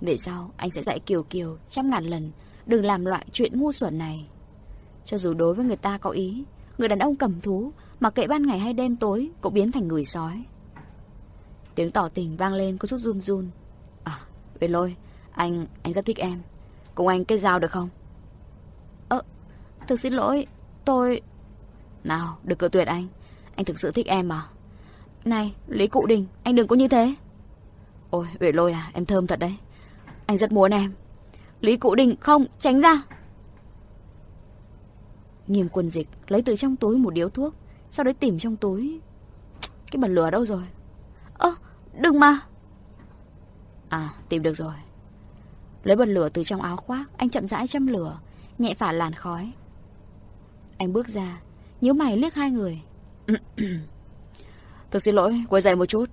Về sau, anh sẽ dạy Kiều Kiều trăm ngàn lần đừng làm loại chuyện ngu xuẩn này. Cho dù đối với người ta có ý, người đàn ông cầm thú, mà kệ ban ngày hay đêm tối cũng biến thành người sói. Tiếng tỏ tình vang lên có chút run run. À, về lôi, anh, anh rất thích em. Cùng anh cây dao được không? Ơ, thực xin lỗi, tôi... Nào, đừng cự tuyệt anh. Anh thực sự thích em mà. Này, Lý Cụ Đình, anh đừng có như thế. Ôi, Uyển Lôi à, em thơm thật đấy. Anh rất muốn em. Lý Cụ Đình, không, tránh ra. Nghiêm quân dịch lấy từ trong túi một điếu thuốc, sau đấy tìm trong túi. Cái bật lửa đâu rồi? Ơ, đừng mà. À, tìm được rồi. Lấy bật lửa từ trong áo khoác, anh chậm rãi châm lửa, nhẹ phả làn khói. Anh bước ra, nhíu mày liếc hai người. Thực xin lỗi, quay dậy một chút.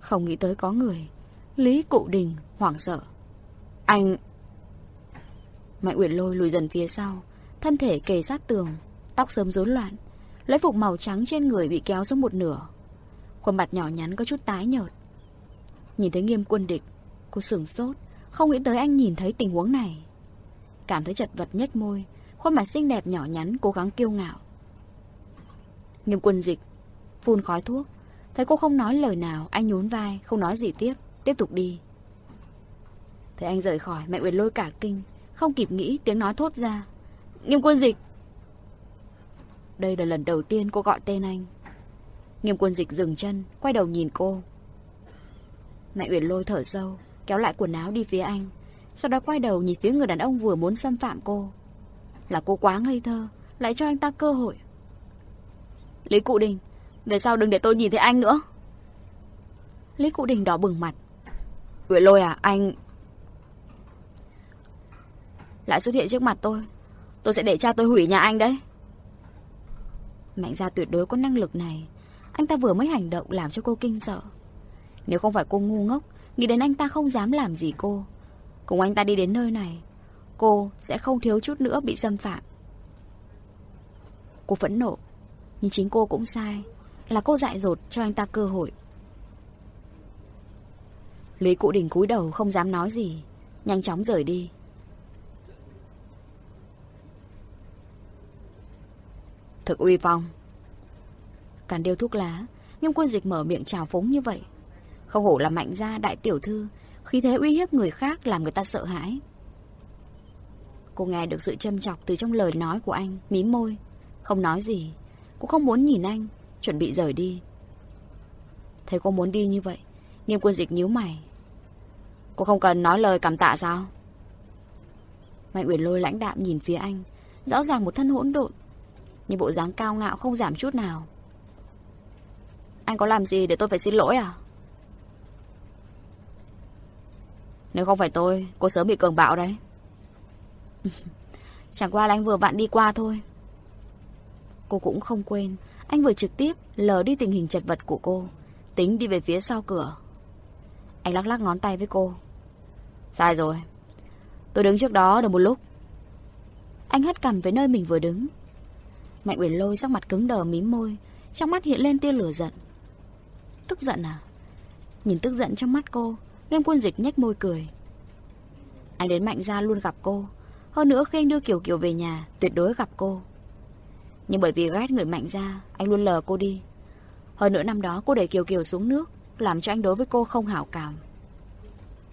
Không nghĩ tới có người. Lý Cụ Đình hoảng sợ. Anh... Mạnh Uyển Lôi lùi dần phía sau, thân thể kề sát tường, tóc sớm rối loạn, lấy phục màu trắng trên người bị kéo xuống một nửa. Khuôn mặt nhỏ nhắn có chút tái nhợt. Nhìn thấy nghiêm quân địch, cô sửng sốt, không nghĩ tới anh nhìn thấy tình huống này. Cảm thấy chật vật nhếch môi, khuôn mặt xinh đẹp nhỏ nhắn cố gắng kiêu ngạo. Nghiêm quân dịch phun khói thuốc. Thấy cô không nói lời nào, anh nhún vai, không nói gì tiếp, tiếp tục đi. Thấy anh rời khỏi, mẹ Uyển lôi cả kinh, không kịp nghĩ tiếng nói thốt ra. Nghiêm quân dịch! Đây là lần đầu tiên cô gọi tên anh. Nghiêm quân dịch dừng chân, quay đầu nhìn cô. mẹ Uyển lôi thở sâu, kéo lại quần áo đi phía anh. Sau đó quay đầu nhìn phía người đàn ông vừa muốn xâm phạm cô. Là cô quá ngây thơ, lại cho anh ta cơ hội. Lý Cụ Đình, về sau đừng để tôi nhìn thấy anh nữa. Lý Cụ Đình đỏ bừng mặt. Uyển lôi à, anh... Lại xuất hiện trước mặt tôi. Tôi sẽ để cha tôi hủy nhà anh đấy. Mạnh gia tuyệt đối có năng lực này. Anh ta vừa mới hành động làm cho cô kinh sợ. Nếu không phải cô ngu ngốc, nghĩ đến anh ta không dám làm gì cô. Cùng anh ta đi đến nơi này, cô sẽ không thiếu chút nữa bị xâm phạm. Cô phẫn nộ, nhưng chính cô cũng sai. Là cô dại dột cho anh ta cơ hội. Lý Cụ Đình cúi đầu không dám nói gì, nhanh chóng rời đi. Thực uy phong. Càn điêu thuốc lá, nhưng quân dịch mở miệng trào phúng như vậy. Không hổ là mạnh gia đại tiểu thư, khi thế uy hiếp người khác làm người ta sợ hãi. Cô nghe được sự châm chọc từ trong lời nói của anh, mím môi, không nói gì. cũng không muốn nhìn anh, chuẩn bị rời đi. Thấy cô muốn đi như vậy, nghiêm quân dịch nhíu mày. Cô không cần nói lời cảm tạ sao? Mạnh Uyển lôi lãnh đạm nhìn phía anh, rõ ràng một thân hỗn độn, nhưng bộ dáng cao ngạo không giảm chút nào. Anh có làm gì để tôi phải xin lỗi à? Nếu không phải tôi, cô sớm bị cường bạo đấy. Chẳng qua là anh vừa vặn đi qua thôi. Cô cũng không quên, anh vừa trực tiếp lờ đi tình hình chật vật của cô, tính đi về phía sau cửa. Anh lắc lắc ngón tay với cô. Sai rồi. Tôi đứng trước đó được một lúc. Anh hất cằm với nơi mình vừa đứng. Mạnh Uyển Lôi sắc mặt cứng đờ mím môi, trong mắt hiện lên tia lửa giận. Tức giận à? Nhìn tức giận trong mắt cô, Nghiêm quân dịch nhếch môi cười. Anh đến Mạnh gia luôn gặp cô. Hơn nữa khi anh đưa Kiều Kiều về nhà, tuyệt đối gặp cô. Nhưng bởi vì ghét người Mạnh ra, anh luôn lờ cô đi. Hơn nữa năm đó cô đẩy Kiều Kiều xuống nước, làm cho anh đối với cô không hảo cảm.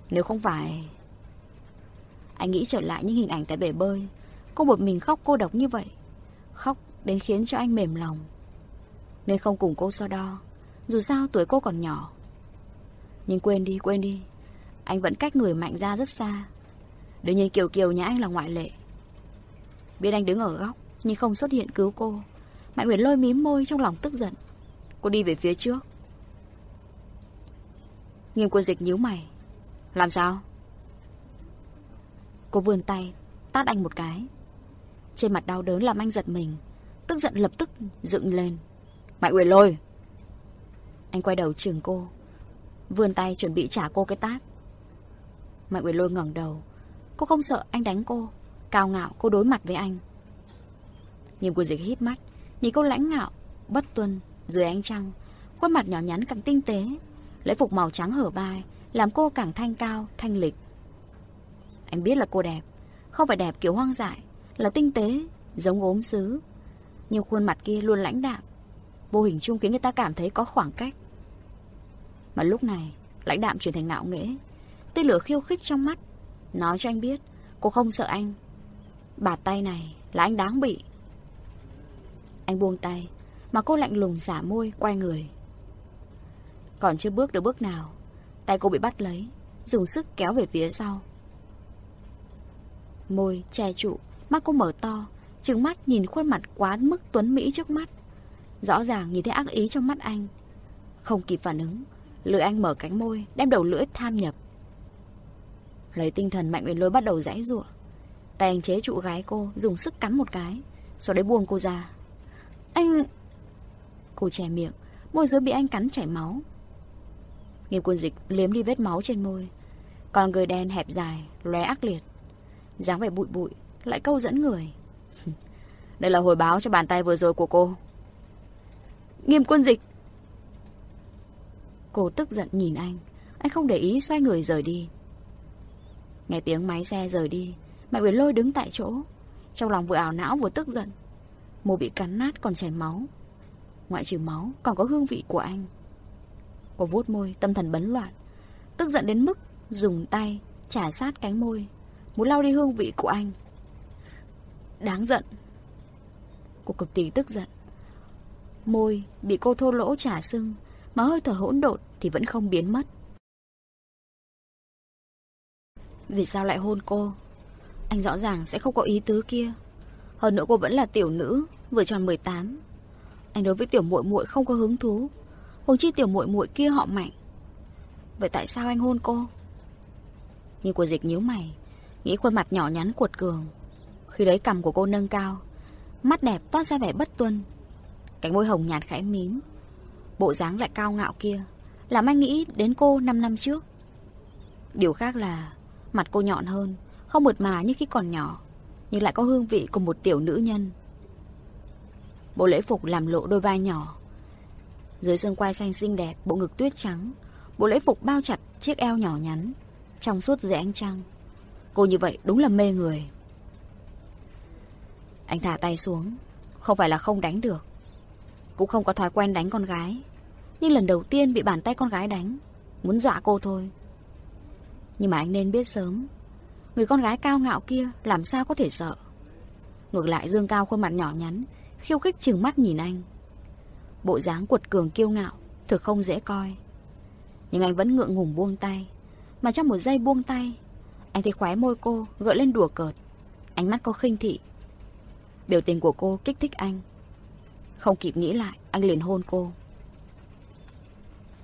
Nếu không phải... Anh nghĩ trở lại những hình ảnh tại bể bơi. Cô một mình khóc cô độc như vậy. Khóc đến khiến cho anh mềm lòng. Nên không cùng cô so đo. Dù sao tuổi cô còn nhỏ. Nhưng quên đi, quên đi. Anh vẫn cách người mạnh ra rất xa. Đương nhiên Kiều Kiều nhà anh là ngoại lệ. Biết anh đứng ở góc, nhưng không xuất hiện cứu cô. Mạnh Uyển lôi mím môi trong lòng tức giận. Cô đi về phía trước. Nghiêm quân dịch nhíu mày. Làm sao? Cô vươn tay, tát anh một cái. Trên mặt đau đớn làm anh giật mình. Tức giận lập tức dựng lên. Mạnh Uyển lôi. Anh quay đầu trường cô. Vươn tay chuẩn bị trả cô cái tát Mạnh Uyển Lôi ngẩng đầu Cô không sợ anh đánh cô Cao ngạo cô đối mặt với anh Nghiêm cô dịch hít mắt Nhìn cô lãnh ngạo, bất tuân Dưới ánh trăng Khuôn mặt nhỏ nhắn càng tinh tế Lễ phục màu trắng hở vai Làm cô càng thanh cao, thanh lịch Anh biết là cô đẹp Không phải đẹp kiểu hoang dại Là tinh tế, giống gốm sứ Nhưng khuôn mặt kia luôn lãnh đạm Vô hình chung khiến người ta cảm thấy có khoảng cách mà lúc này, lãnh đạm chuyển thành ngạo nghễ. Tia lửa khiêu khích trong mắt. Nói cho anh biết, cô không sợ anh. Bạt tay này là anh đáng bị. Anh buông tay, mà cô lạnh lùng giả môi, quay người. Còn chưa bước được bước nào, tay cô bị bắt lấy, dùng sức kéo về phía sau. Môi che trụ, mắt cô mở to, trừng mắt nhìn khuôn mặt quá mức tuấn Mỹ trước mắt. Rõ ràng nhìn thấy ác ý trong mắt anh. Không kịp phản ứng, Lưỡi anh mở cánh môi, đem đầu lưỡi tham nhập. Lấy tinh thần Mạnh Uyển Lôi bắt đầu giãy giụa. Tay anh chế trụ gái cô, dùng sức cắn một cái, sau đấy buông cô ra. Anh... Cô che miệng, môi dưới bị anh cắn chảy máu. Nghiệp quân dịch liếm đi vết máu trên môi. Còn người đen hẹp dài, lóe ác liệt. dáng vẻ bụi bụi, lại câu dẫn người. Đây là hồi báo cho bàn tay vừa rồi của cô. Nghiêm quân dịch Cô tức giận nhìn anh Anh không để ý xoay người rời đi Nghe tiếng máy xe rời đi Mạnh Uyển Lôi đứng tại chỗ Trong lòng vừa ảo não vừa tức giận Môi bị cắn nát còn chảy máu Ngoại trừ máu còn có hương vị của anh Cô vuốt môi tâm thần bấn loạn Tức giận đến mức Dùng tay trả sát cánh môi Muốn lau đi hương vị của anh Đáng giận Cô cực kỳ tức giận. Môi bị cô thô lỗ trả sưng, mà hơi thở hỗn độn thì vẫn không biến mất. Vì sao lại hôn cô? Anh rõ ràng sẽ không có ý tứ kia. Hơn nữa cô vẫn là tiểu nữ, vừa tròn 18. Anh đối với tiểu muội muội không có hứng thú. Hùng chi tiểu muội muội kia họ mạnh. Vậy tại sao anh hôn cô? Nhưng của dịch nhíu mày, nghĩ khuôn mặt nhỏ nhắn cuột cường. Khi đấy cằm của cô nâng cao, mắt đẹp toát ra vẻ bất tuân. Cánh môi hồng nhạt khẽ mím. Bộ dáng lại cao ngạo kia, làm anh nghĩ đến cô 5 năm trước. Điều khác là mặt cô nhọn hơn, không mượt mà như khi còn nhỏ, nhưng lại có hương vị của một tiểu nữ nhân. Bộ lễ phục làm lộ đôi vai nhỏ. Dưới xương quai xanh xinh đẹp, bộ ngực tuyết trắng, bộ lễ phục bao chặt chiếc eo nhỏ nhắn, trong suốt dưới ánh trăng. Cô như vậy đúng là mê người. Anh thả tay xuống, không phải là không đánh được. Cũng không có thói quen đánh con gái. Nhưng lần đầu tiên bị bàn tay con gái đánh, muốn dọa cô thôi. Nhưng mà anh nên biết sớm, người con gái cao ngạo kia làm sao có thể sợ. Ngược lại dương cao khuôn mặt nhỏ nhắn, khiêu khích chừng mắt nhìn anh. Bộ dáng cuột cường kiêu ngạo, thực không dễ coi. Nhưng anh vẫn ngượng ngùng buông tay. Mà trong một giây buông tay, anh thấy khóe môi cô gợi lên đùa cợt. Ánh mắt có khinh thị. Biểu tình của cô kích thích anh. Không kịp nghĩ lại, anh liền hôn cô.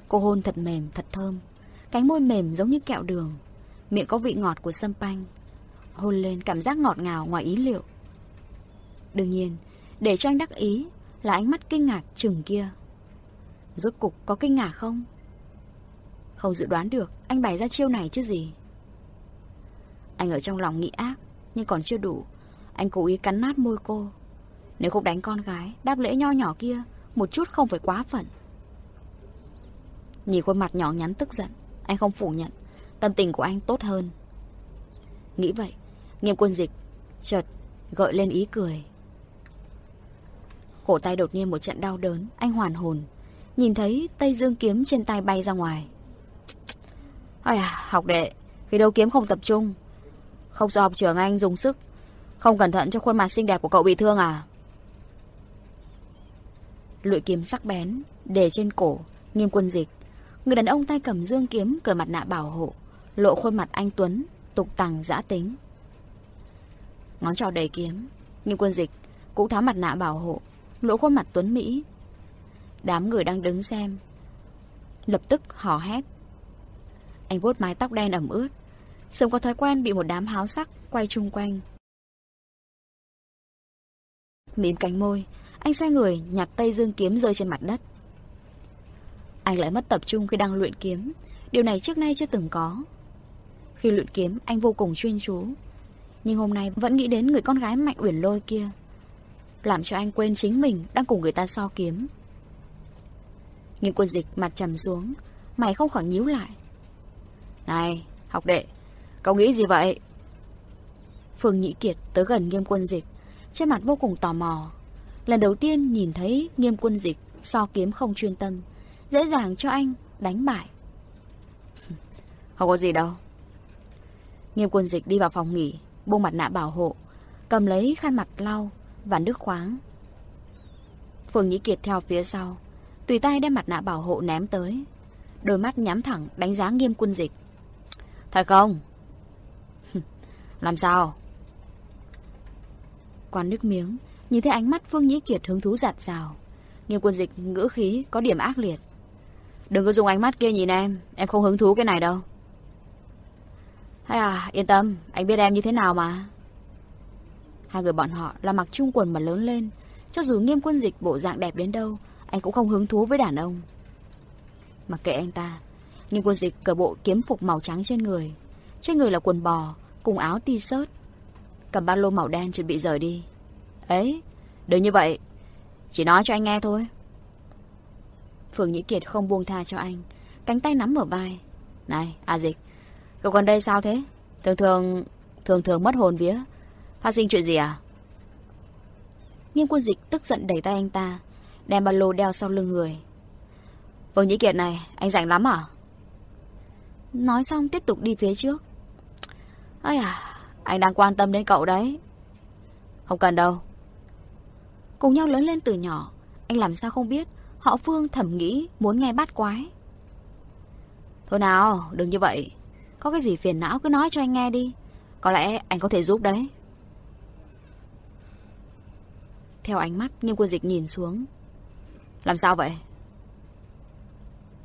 Cô hôn thật mềm, thật thơm. Cánh môi mềm giống như kẹo đường. Miệng có vị ngọt của sâm panh. Hôn lên cảm giác ngọt ngào ngoài ý liệu. Đương nhiên, để cho anh đắc ý là ánh mắt kinh ngạc chừng kia. Rốt cục có kinh ngạc không? Không dự đoán được anh bày ra chiêu này chứ gì. Anh ở trong lòng nghĩ ác, nhưng còn chưa đủ. Anh cố ý cắn nát môi cô. Nếu không đánh con gái, đáp lễ nho nhỏ kia, một chút không phải quá phận. Nhìn khuôn mặt nhỏ nhắn tức giận, anh không phủ nhận. Tâm tình của anh tốt hơn. Nghĩ vậy, nghiêm quân dịch, chợt gợi lên ý cười. Cổ tay đột nhiên một trận đau đớn, anh hoàn hồn. Nhìn thấy Tây Dương kiếm trên tay bay ra ngoài. Ây à, học đệ, khi đấu kiếm không tập trung. Không sợ học trưởng anh dùng sức. Không cẩn thận cho khuôn mặt xinh đẹp của cậu bị thương à? Lưỡi kiếm sắc bén, để trên cổ, nghiêm quân dịch. Người đàn ông tay cầm dương kiếm, cởi mặt nạ bảo hộ, lộ khuôn mặt anh Tuấn, tục tằng giã tính. Ngón trỏ đầy kiếm, nhưng quân dịch cũng tháo mặt nạ bảo hộ, lộ khuôn mặt Tuấn Mỹ. Đám người đang đứng xem, lập tức hò hét. Anh vuốt mái tóc đen ẩm ướt, sớm có thói quen bị một đám háo sắc quay chung quanh. Mím cánh môi, anh xoay người nhặt tây dương kiếm rơi trên mặt đất. Anh lại mất tập trung khi đang luyện kiếm, điều này trước nay chưa từng có. Khi luyện kiếm, anh vô cùng chuyên chú, nhưng hôm nay vẫn nghĩ đến người con gái mạnh uyển lôi kia làm cho anh quên chính mình đang cùng người ta so kiếm. Nhưng quân dịch mặt trầm xuống, mày không khỏi nhíu lại. Này, học đệ, cậu nghĩ gì vậy? Phương Nhĩ Kiệt tới gần nghiêm quân dịch, trên mặt vô cùng tò mò. Lần đầu tiên nhìn thấy nghiêm quân dịch so kiếm không chuyên tâm, dễ dàng cho anh đánh bại. Không có gì đâu. Nghiêm quân dịch đi vào phòng nghỉ, buông mặt nạ bảo hộ, cầm lấy khăn mặt lau, và nước khoáng. Phương Nhĩ Kiệt theo phía sau, tùy tay đem mặt nạ bảo hộ ném tới. Đôi mắt nhắm thẳng đánh giá nghiêm quân dịch. Thật không? Làm sao? Quan nước miếng, nhìn thấy ánh mắt Phương Nhĩ Kiệt hứng thú giặt rào. Nghiêm quân dịch ngữ khí có điểm ác liệt. Đừng có dùng ánh mắt kia nhìn em, em không hứng thú cái này đâu. Hay à, yên tâm, anh biết em như thế nào mà. Hai người bọn họ là mặc chung quần mà lớn lên. Cho dù nghiêm quân dịch bộ dạng đẹp đến đâu, anh cũng không hứng thú với đàn ông. Mặc kệ anh ta, nghiêm quân dịch cởi bộ kiếm phục màu trắng trên người. Trên người là quần bò, cùng áo t-shirt. Cầm ba lô màu đen chuẩn bị rời đi. Ấy, đừng như vậy. Chỉ nói cho anh nghe thôi. phường Nhĩ Kiệt không buông tha cho anh. Cánh tay nắm ở vai. Này, A Dịch, cậu còn đây sao thế? Thường thường, thường thường mất hồn vía. Phát sinh chuyện gì à? Nghiêm quân dịch tức giận đẩy tay anh ta, đem ba lô đeo sau lưng người. Vương Nhĩ Kiệt này, anh rảnh lắm à? Nói xong tiếp tục đi phía trước. Ây à, anh đang quan tâm đến cậu đấy. Không cần đâu. Cùng nhau lớn lên từ nhỏ, anh làm sao không biết họ Phương thầm nghĩ muốn nghe bát quái. Thôi nào, đừng như vậy. Có cái gì phiền não cứ nói cho anh nghe đi. Có lẽ anh có thể giúp đấy. Theo ánh mắt, nghiêm quân dịch nhìn xuống. Làm sao vậy?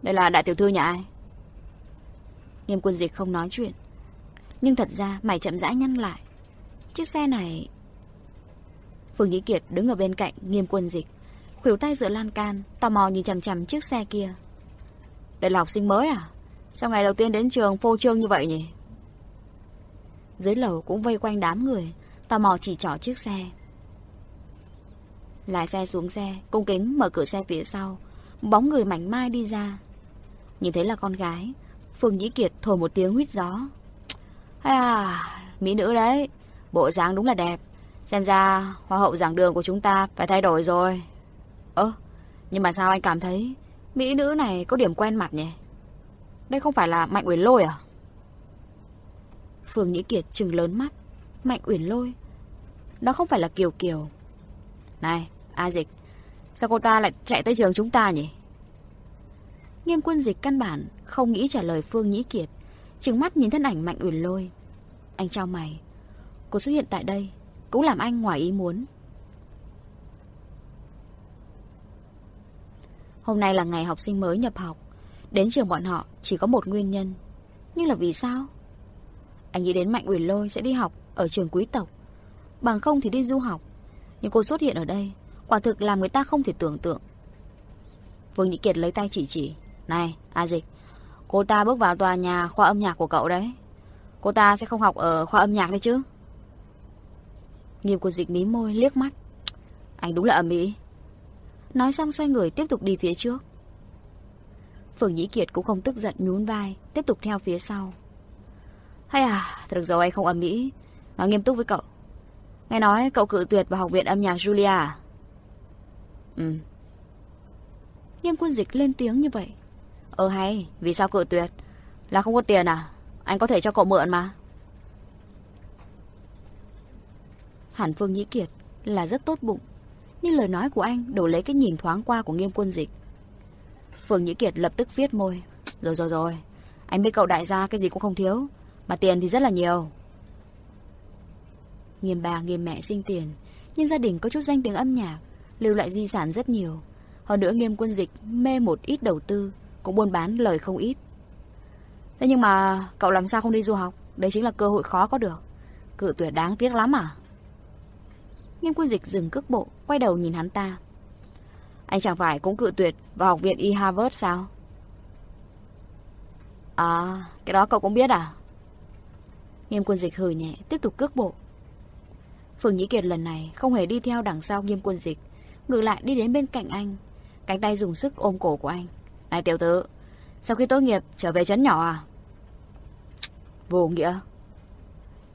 Đây là đại tiểu thư nhà ai? Nghiêm quân dịch không nói chuyện. Nhưng thật ra mày chậm rãi nhăn lại. Chiếc xe này... Phương Nhĩ Kiệt đứng ở bên cạnh nghiêm quân dịch. Khuỷu tay dựa lan can, tò mò nhìn chằm chằm chiếc xe kia. Đây là học sinh mới à? Sao ngày đầu tiên đến trường phô trương như vậy nhỉ? Dưới lầu cũng vây quanh đám người, tò mò chỉ trỏ chiếc xe. Lái xe xuống xe, cung kính mở cửa xe phía sau. Bóng người mảnh mai đi ra. Nhìn thấy là con gái. Phương Nhĩ Kiệt thổi một tiếng huýt gió. À, mỹ nữ đấy. Bộ dáng đúng là đẹp. Xem ra hoa hậu giảng đường của chúng ta phải thay đổi rồi. Ơ, nhưng mà sao anh cảm thấy mỹ nữ này có điểm quen mặt nhỉ? Đây không phải là Mạnh Uyển Lôi à? Phương Nhĩ Kiệt trừng lớn mắt. Mạnh Uyển Lôi. Đó không phải là Kiều Kiều. Này, A Dịch, sao cô ta lại chạy tới trường chúng ta nhỉ? Nghiêm quân dịch căn bản không nghĩ trả lời Phương Nhĩ Kiệt, trừng mắt nhìn thân ảnh Mạnh Uyển Lôi. Anh trao mày, cô xuất hiện tại đây cũng làm anh ngoài ý muốn. Hôm nay là ngày học sinh mới nhập học, đến trường bọn họ chỉ có một nguyên nhân. Nhưng là vì sao? Anh nghĩ đến Mạnh Uyển Lôi sẽ đi học ở trường quý tộc, bằng không thì đi du học. Nhưng cô xuất hiện ở đây, quả thực làm người ta không thể tưởng tượng. Vương Nhị Kiệt lấy tay chỉ chỉ. Này, A Dịch, cô ta bước vào tòa nhà khoa âm nhạc của cậu đấy. Cô ta sẽ không học ở khoa âm nhạc đấy chứ? Nghiêm của Dịch mí môi liếc mắt. Anh đúng là ẩm ý. Nói xong xoay người tiếp tục đi phía trước. Phương Nhĩ Kiệt cũng không tức giận nhún vai, tiếp tục theo phía sau. Hay à, thật được rồi anh không ẩm mỹ, Nói nghiêm túc với cậu. Nghe nói cậu cự tuyệt vào học viện âm nhạc Julia à? Ừ. Nghiêm quân dịch lên tiếng như vậy. Ờ hay, vì sao cự tuyệt? Là không có tiền à? Anh có thể cho cậu mượn mà. Hẳn Phương Nhĩ Kiệt là rất tốt bụng. Nhưng lời nói của anh đổ lấy cái nhìn thoáng qua của nghiêm quân dịch. Phương Nhĩ Kiệt lập tức viết môi. Rồi rồi rồi, anh biết cậu đại gia cái gì cũng không thiếu. Mà tiền thì rất là nhiều. Nghiêm bà nghiêm mẹ sinh tiền Nhưng gia đình có chút danh tiếng âm nhạc Lưu lại di sản rất nhiều Hơn nữa nghiêm quân dịch mê một ít đầu tư Cũng buôn bán lời không ít Thế nhưng mà cậu làm sao không đi du học Đấy chính là cơ hội khó có được Cự tuyệt đáng tiếc lắm à Nghiêm quân dịch dừng cước bộ Quay đầu nhìn hắn ta anh chẳng phải cũng cự tuyệt vào học viện Y Harvard sao À cái đó cậu cũng biết à Nghiêm quân dịch hừ nhẹ Tiếp tục cước bộ Phương Nhĩ Kiệt lần này không hề đi theo đằng sau nghiêm quân dịch, ngược lại đi đến bên cạnh anh, cánh tay dùng sức ôm cổ của anh. Này tiểu tử, sau khi tốt nghiệp trở về chấn nhỏ à? Vô nghĩa.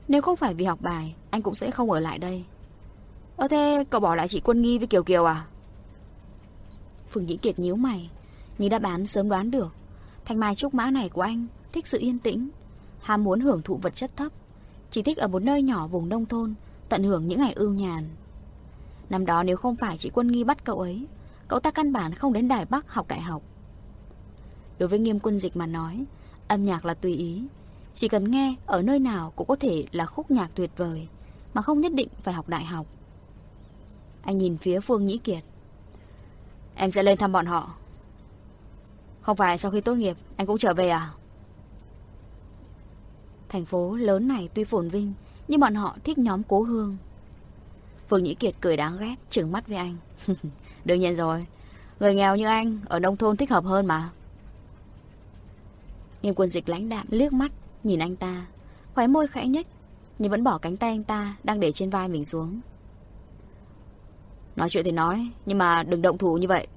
Nếu không phải vì học bài, anh cũng sẽ không ở lại đây. Ơ thế cậu bỏ lại chị Quân Nghi với Kiều Kiều à? Phương Dĩ Kiệt nhíu mày, nhưng đã bán sớm đoán được. Thanh mai trúc mã này của anh thích sự yên tĩnh, ham muốn hưởng thụ vật chất thấp, chỉ thích ở một nơi nhỏ vùng nông thôn tận hưởng những ngày ưu nhàn. Năm đó nếu không phải chị Quân Nghi bắt cậu ấy, cậu ta căn bản không đến Đài Bắc học đại học. Đối với nghiêm quân dịch mà nói, âm nhạc là tùy ý. Chỉ cần nghe ở nơi nào cũng có thể là khúc nhạc tuyệt vời, mà không nhất định phải học đại học. Anh nhìn phía Phương Nhĩ Kiệt. Em sẽ lên thăm bọn họ. Không phải sau khi tốt nghiệp, anh cũng trở về à? Thành phố lớn này tuy phồn vinh, nhưng bọn họ thích nhóm cố hương Phương Nhĩ Kiệt cười đáng ghét Trừng mắt với anh Đương nhiên rồi Người nghèo như anh Ở nông thôn thích hợp hơn mà Nghiêm quân dịch lãnh đạm liếc mắt Nhìn anh ta Khóe môi khẽ nhếch Nhưng vẫn bỏ cánh tay anh ta Đang để trên vai mình xuống Nói chuyện thì nói, Nhưng mà đừng động thủ như vậy.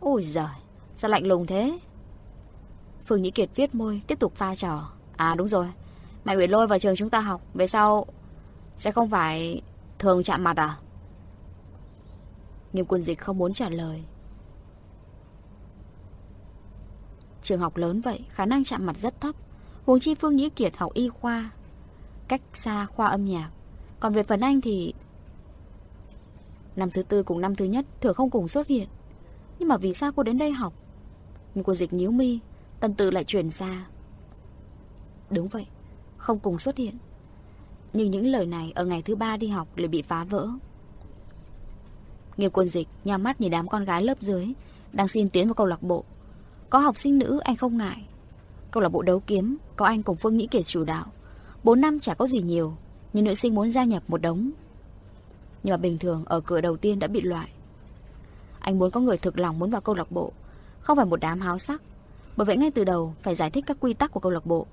Ôi giời, Sao lạnh lùng thế? Phương Nhĩ Kiệt viết môi, Tiếp tục pha trò. À đúng rồi. Mày Uyển lôi vào trường chúng ta học, Về sau Sẽ không phải thường chạm mặt à? Nghiêm quân dịch không muốn trả lời. Trường học lớn vậy, Khả năng chạm mặt rất thấp. Huống chi Phương Nhĩ Kiệt học y khoa, Cách xa khoa âm nhạc. Còn về phần anh thì Năm thứ tư cùng năm thứ nhất Thừa không cùng xuất hiện. Nhưng mà vì sao cô đến đây học? Nhưng cô dịch nhíu mi, tâm tư lại chuyển xa. Đúng vậy, không cùng xuất hiện. Nhưng những lời này ở ngày thứ ba đi học lại bị phá vỡ. Nghiệp quân dịch nhắm mắt nhìn đám con gái lớp dưới đang xin tiến vào câu lạc bộ. Có học sinh nữ anh không ngại. Câu lạc bộ đấu kiếm có anh cùng Phương nghĩ Kiệt chủ đạo. Bốn năm chả có gì nhiều, nhưng nữ sinh muốn gia nhập một đống. Nhưng mà bình thường ở cửa đầu tiên đã bị loại. Anh muốn có người thực lòng muốn vào câu lạc bộ, không phải một đám háo sắc. Bởi vậy ngay từ đầu phải giải thích các quy tắc của câu lạc bộ.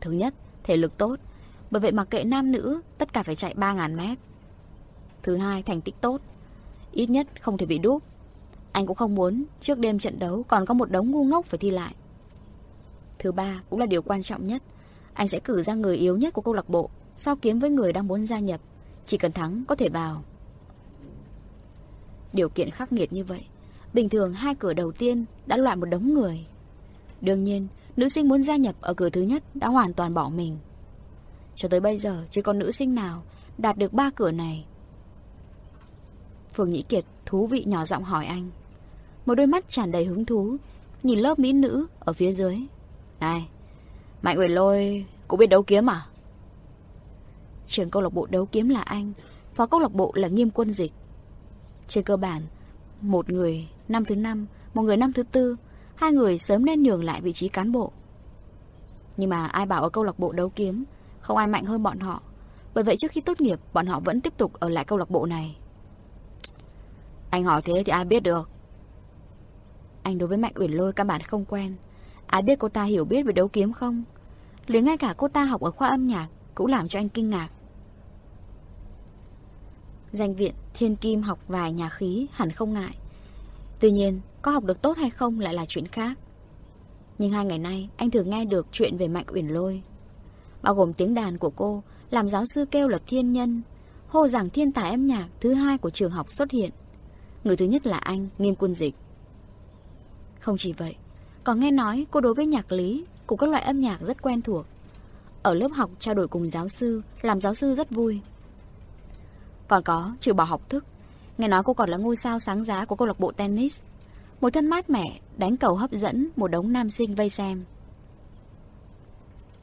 Thứ nhất, thể lực tốt. Bởi vậy mặc kệ nam nữ, tất cả phải chạy 3.000 mét. Thứ hai, thành tích tốt. Ít nhất không thể bị đúp. Anh cũng không muốn trước đêm trận đấu còn có một đống ngu ngốc phải thi lại. Thứ ba cũng là điều quan trọng nhất. Anh sẽ cử ra người yếu nhất của câu lạc bộ, sao kiếm với người đang muốn gia nhập. Chỉ cần thắng có thể vào. Điều kiện khắc nghiệt như vậy. Bình thường hai cửa đầu tiên đã loại một đống người. Đương nhiên, nữ sinh muốn gia nhập ở cửa thứ nhất đã hoàn toàn bỏ mình. Cho tới bây giờ, chưa có nữ sinh nào đạt được ba cửa này. Phương Nhĩ Kiệt thú vị nhỏ giọng hỏi anh. Một đôi mắt tràn đầy hứng thú, nhìn lớp mỹ nữ ở phía dưới. Này, Mạnh Uyển Lôi cũng biết đấu kiếm à? Trường câu lạc bộ đấu kiếm là anh, phó câu lạc bộ là nghiêm quân dịch. Trên cơ bản, một người năm thứ năm, một người năm thứ tư, hai người sớm nên nhường lại vị trí cán bộ. Nhưng mà ai bảo ở câu lạc bộ đấu kiếm, không ai mạnh hơn bọn họ. Bởi vậy trước khi tốt nghiệp, bọn họ vẫn tiếp tục ở lại câu lạc bộ này. Anh hỏi thế thì ai biết được. Anh đối với Mạnh Uyển Lôi căn bản không quen. Ai biết cô ta hiểu biết về đấu kiếm không? Liền ngay cả cô ta học ở khoa âm nhạc cũng làm cho anh kinh ngạc. Danh viện Thiên Kim học vài nhà khí hẳn không ngại. Tuy nhiên, có học được tốt hay không lại là chuyện khác. Nhưng hai ngày nay, anh thường nghe được chuyện về Mạnh Uyển Lôi. Bao gồm tiếng đàn của cô, làm giáo sư kêu là thiên nhân, hô rằng thiên tài âm nhạc thứ hai của trường học xuất hiện. Người thứ nhất là anh, Nghiêm Quân Dịch. Không chỉ vậy, còn nghe nói cô đối với nhạc lý của các loại âm nhạc rất quen thuộc. Ở lớp học trao đổi cùng giáo sư, làm giáo sư rất vui. Còn có, trừ bỏ học thức, nghe nói cô còn là ngôi sao sáng giá của câu lạc bộ tennis. Một thân mát mẻ, đánh cầu hấp dẫn một đống nam sinh vây xem.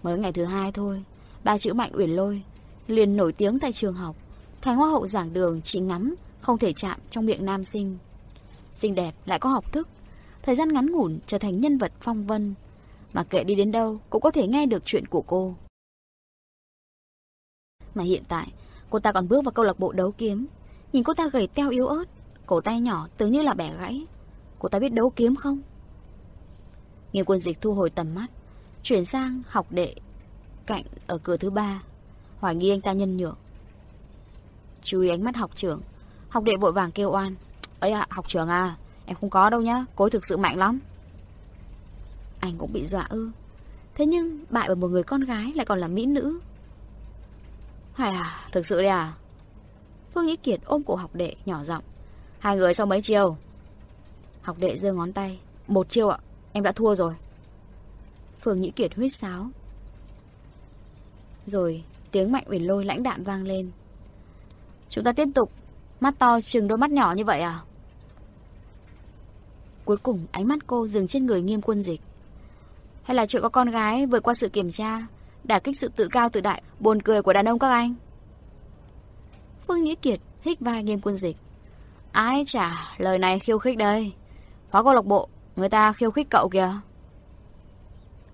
Mới ngày thứ hai thôi, ba chữ Mạnh Uyển Lôi liền nổi tiếng tại trường học, thành hoa hậu giảng đường chỉ ngắm, không thể chạm trong miệng nam sinh. Xinh đẹp lại có học thức, thời gian ngắn ngủn trở thành nhân vật phong vân, mà kệ đi đến đâu cũng có thể nghe được chuyện của cô. Mà hiện tại, cô ta còn bước vào câu lạc bộ đấu kiếm, nhìn cô ta gầy teo yếu ớt, cổ tay nhỏ tưởng như là bẻ gãy. Cô ta biết đấu kiếm không? Nghiêm quân dịch thu hồi tầm mắt, chuyển sang học đệ cạnh ở cửa thứ ba, hoài nghi anh ta nhân nhượng. Chú ý ánh mắt học trưởng, học đệ vội vàng kêu oan. ấy ạ, học trưởng à, em không có đâu nhá, cô thực sự mạnh lắm. Anh cũng bị dọa ư. Thế nhưng bại bởi một người con gái lại còn là mỹ nữ. Hay à, thực sự đấy à? Phương Ý Kiệt ôm cổ học đệ nhỏ giọng. Hai người sau mấy chiêu? Học đệ giơ ngón tay. Một chiêu ạ, em đã thua rồi. Phương Nhĩ Kiệt huyết sáo. Rồi tiếng mạnh uyển lôi lãnh đạm vang lên. Chúng ta tiếp tục. Mắt to chừng đôi mắt nhỏ như vậy à? Cuối cùng ánh mắt cô dừng trên người nghiêm quân dịch. Hay là chuyện có con gái vượt qua sự kiểm tra, đả kích sự tự cao tự đại, buồn cười của đàn ông các anh? Phương Nghĩa Kiệt hít vai nghiêm quân dịch. Ai chả, lời này khiêu khích đây. Phó câu lạc bộ, người ta khiêu khích cậu kìa.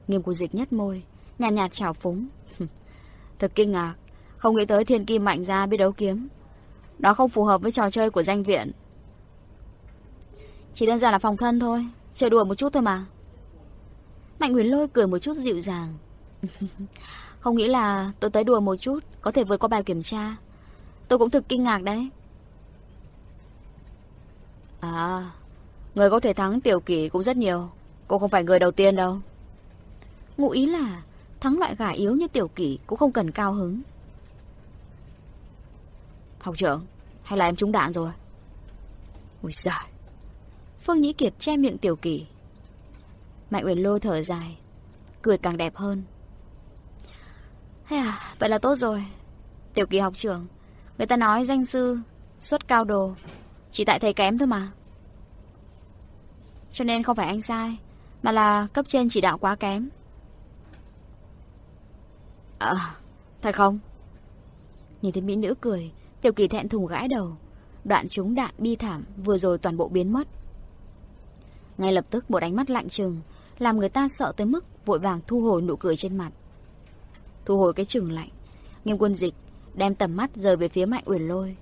Nghiêm quân dịch nhếch môi, nhàn nhạt, nhạt chào phúng. Thật kinh ngạc, không nghĩ tới thiên kim mạnh ra biết đấu kiếm. Đó không phù hợp với trò chơi của danh viện. Chỉ đơn giản là phòng thân thôi, chơi đùa một chút thôi mà. Mạnh Huyền Lôi cười một chút dịu dàng không nghĩ là tôi tới đùa một chút, có thể vượt qua bài kiểm tra. Tôi cũng thực kinh ngạc đấy. À, người có thể thắng tiểu kỷ cũng rất nhiều. Cô không phải người đầu tiên đâu. Ngụ ý là thắng loại gà yếu như tiểu kỷ cũng không cần cao hứng. Học trưởng, hay là em trúng đạn rồi? Ui giời. Phương Nhĩ Kiệt che miệng tiểu kỷ. Mạnh Uyển Lôi thở dài, cười càng đẹp hơn. Hay à, vậy là tốt rồi. Tiểu kỳ học trưởng, người ta nói danh sư xuất cao đồ. Chỉ tại thầy kém thôi mà. Cho nên không phải anh sai, mà là cấp trên chỉ đạo quá kém. Ờ, thật không? Nhìn thấy mỹ nữ cười, tiểu kỳ thẹn thùng gãi đầu. Đoạn trúng đạn bi thảm vừa rồi toàn bộ biến mất. Ngay lập tức một ánh mắt lạnh trừng, làm người ta sợ tới mức vội vàng thu hồi nụ cười trên mặt. Thu hồi cái chừng lạnh, nghiêm quân dịch đem tầm mắt rời về phía mạnh uyển lôi.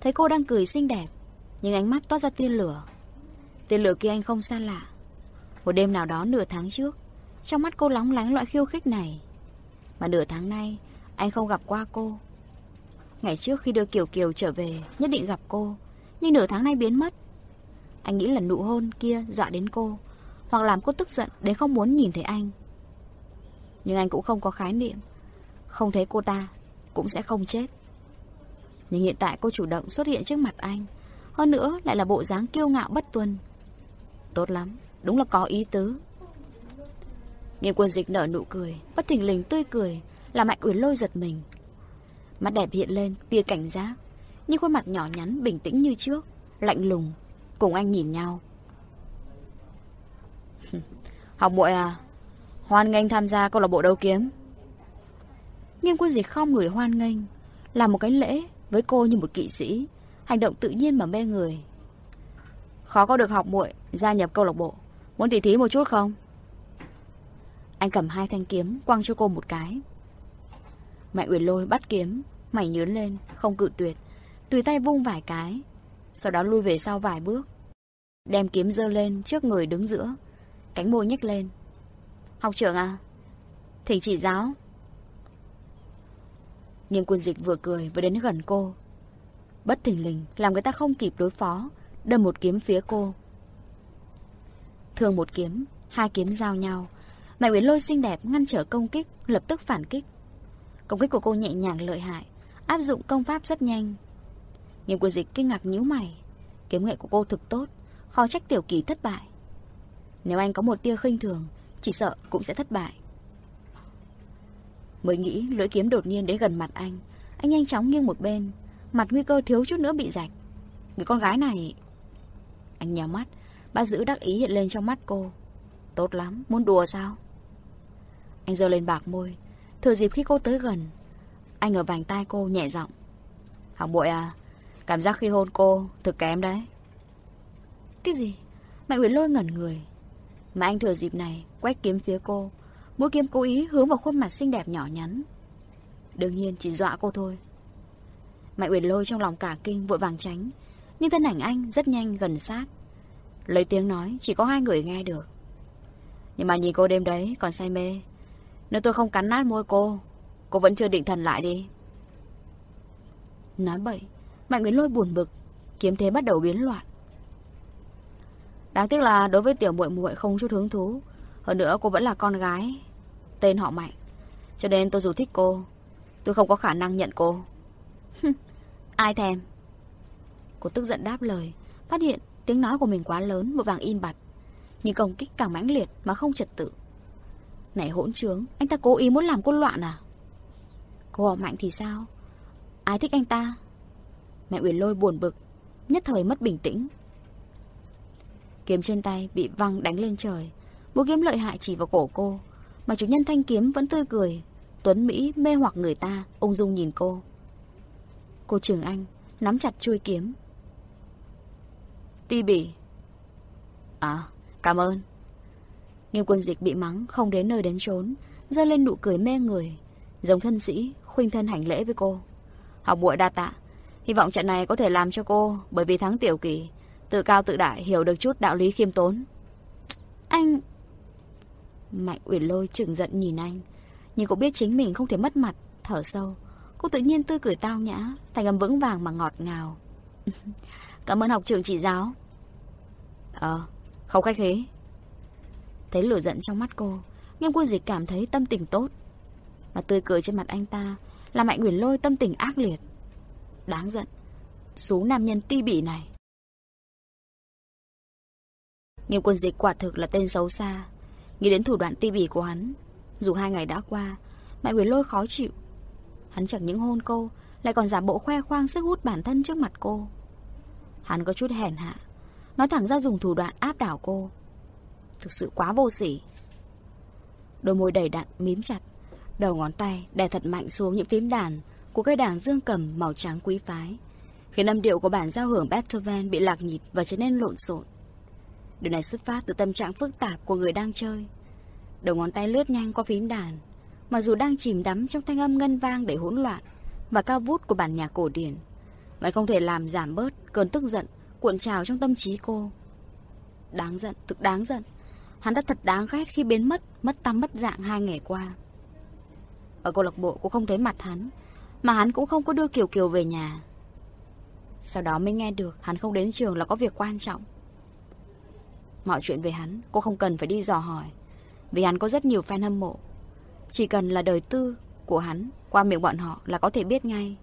Thấy cô đang cười xinh đẹp, nhưng ánh mắt toát ra tiên lửa. Tiên lửa kia anh không xa lạ. Một đêm nào đó nửa tháng trước, trong mắt cô lóng lánh loại khiêu khích này. Mà nửa tháng nay, anh không gặp qua cô. Ngày trước khi đưa Kiều Kiều trở về, nhất định gặp cô. Nhưng nửa tháng nay biến mất. Anh nghĩ là nụ hôn kia dọa đến cô, hoặc làm cô tức giận đến không muốn nhìn thấy anh. Nhưng anh cũng không có khái niệm. Không thấy cô ta, cũng sẽ không chết. Nhưng hiện tại cô chủ động xuất hiện trước mặt anh. Hơn nữa lại là bộ dáng kiêu ngạo bất tuân. Tốt lắm, đúng là có ý tứ. Nghiêm quân dịch nở nụ cười, bất thình lình tươi cười, làm Mạnh Uyển Lôi giật mình. Mắt đẹp hiện lên tia cảnh giác, nhưng khuôn mặt nhỏ nhắn bình tĩnh như trước, lạnh lùng, cùng anh nhìn nhau. Học muội à, hoan nghênh tham gia câu lạc bộ đấu kiếm. Nghiêm quân dịch không người hoan nghênh, làm một cái lễ với cô như một kỵ sĩ, hành động tự nhiên mà mê người. Khó có được học muội gia nhập câu lạc bộ, muốn tỉ thí một chút không? Anh cầm hai thanh kiếm quăng cho cô một cái. Mạnh Uyển Lôi bắt kiếm, mày nhớn lên, không cự tuyệt, tùy tay vung vài cái, sau đó lui về sau vài bước, đem kiếm giơ lên trước người đứng giữa, cánh môi nhếch lên. "Học trưởng à, thỉnh chỉ giáo." Nghiêm Quân Dịch vừa cười vừa đến gần cô, bất thình lình làm người ta không kịp đối phó, đâm một kiếm phía cô. Thường một kiếm, hai kiếm giao nhau, Mạnh Uyển Lôi xinh đẹp ngăn trở công kích, lập tức phản kích. Công kích của cô nhẹ nhàng lợi hại, áp dụng công pháp rất nhanh. Nghiêm quân dịch kinh ngạc nhíu mày. Kiếm nghệ của cô thực tốt, khó trách tiểu kỳ thất bại. Nếu anh có một tia khinh thường, chỉ sợ cũng sẽ thất bại. Mới nghĩ lưỡi kiếm đột nhiên đến gần mặt anh, anh nhanh chóng nghiêng một bên, mặt nguy cơ thiếu chút nữa bị rạch. Người con gái này... Anh nhào mắt, ba giữ đắc ý hiện lên trong mắt cô. Tốt lắm, muốn đùa sao? Anh giơ lên bạc môi, Thừa dịp khi cô tới gần Anh ở vành tai cô nhẹ giọng. Học bội à Cảm giác khi hôn cô thực kém đấy. Cái gì? Mạnh Uyển lôi ngẩn người. Mà anh thừa dịp này quét kiếm phía cô Mũi kiếm cố ý hướng vào khuôn mặt xinh đẹp nhỏ nhắn. Đương nhiên chỉ dọa cô thôi. Mạnh Uyển lôi trong lòng cả kinh vội vàng tránh. Nhưng thân ảnh anh rất nhanh gần sát. Lấy tiếng nói, chỉ có hai người nghe được. Nhưng mà nhìn cô đêm đấy còn say mê. Nếu tôi không cắn nát môi cô Cô vẫn chưa định thần lại đi. Nói bậy Mạnh uyển Lôi buồn bực, Kiếm thế bắt đầu biến loạn. Đáng tiếc là đối với tiểu muội muội không chút hứng thú hơn nữa cô vẫn là con gái Tên họ Mạnh Cho nên tôi dù thích cô Tôi không có khả năng nhận cô Ai thèm Cô tức giận đáp lời Phát hiện tiếng nói của mình quá lớn Một vàng im bặt Nhưng công kích càng mãnh liệt mà không trật tự này hỗn trướng, anh ta cố ý muốn làm cô loạn à? Cô họ Mạnh thì sao? Ai thích anh ta? Mẹ Uyển Lôi buồn bực, nhất thời mất bình tĩnh. Kiếm trên tay bị văng đánh lên trời, mũi kiếm lợi hại chỉ vào cổ cô, mà chủ nhân thanh kiếm vẫn tươi cười, tuấn Mỹ mê hoặc người ta, ung dung nhìn cô. Cô Trường Anh nắm chặt chuôi kiếm. Ti bỉ. À, cảm ơn. Nghiêm quân dịch bị mắng Không đến nơi đến trốn giơ lên nụ cười mê người Giống thân sĩ khuynh thân hành lễ với cô Học muội đa tạ Hy vọng trận này có thể làm cho cô Bởi vì thắng tiểu kỳ Tự cao tự đại hiểu được chút đạo lý khiêm tốn Anh Mạnh uyển lôi trừng giận nhìn anh. Nhưng cô biết chính mình không thể mất mặt, Thở sâu. Cô tự nhiên tươi cười tao nhã Thành âm vững vàng mà ngọt ngào. Cảm ơn học trưởng chỉ giáo. Ờ Không khách khí. Thấy lửa giận trong mắt cô nhưng quân dịch cảm thấy tâm tình tốt. Mà tươi cười trên mặt anh ta Là mạnh uyển lôi tâm tình ác liệt. Đáng giận. Số nam nhân ti bỉ này. Nghiêm quân dịch quả thực là tên xấu xa. Nghĩ đến thủ đoạn ti bỉ của hắn, Dù hai ngày đã qua Mạnh Quyền Lôi khó chịu Hắn chẳng những hôn cô, Lại còn giả bộ khoe khoang sức hút bản thân trước mặt cô Hắn có chút hèn hạ. Nói thẳng ra dùng thủ đoạn áp đảo cô. Thực sự quá vô sỉ. Đôi môi đầy đặn, mím chặt. Đầu ngón tay đè thật mạnh xuống những phím đàn của cây đàn dương cầm màu trắng quý phái. Khiến âm điệu của bản giao hưởng Beethoven bị lạc nhịp và trở nên lộn xộn. Điều này xuất phát từ tâm trạng phức tạp của người đang chơi. Đầu ngón tay lướt nhanh qua phím đàn, mặc dù đang chìm đắm trong thanh âm ngân vang để hỗn loạn và cao vút của bản nhạc cổ điển, vẫn không thể làm giảm bớt cơn tức giận cuộn trào trong tâm trí cô. Đáng giận, thực đáng giận. Hắn đã thật đáng ghét khi biến mất, mất tâm mất dạng hai ngày qua. Ở câu lạc bộ cô không thấy mặt hắn, mà hắn cũng không có đưa Kiều Kiều về nhà. Sau đó mới nghe được hắn không đến trường là có việc quan trọng. Mọi chuyện về hắn, cô không cần phải đi dò hỏi. Vì hắn có rất nhiều fan hâm mộ. Chỉ cần là đời tư của hắn qua miệng bọn họ là có thể biết ngay.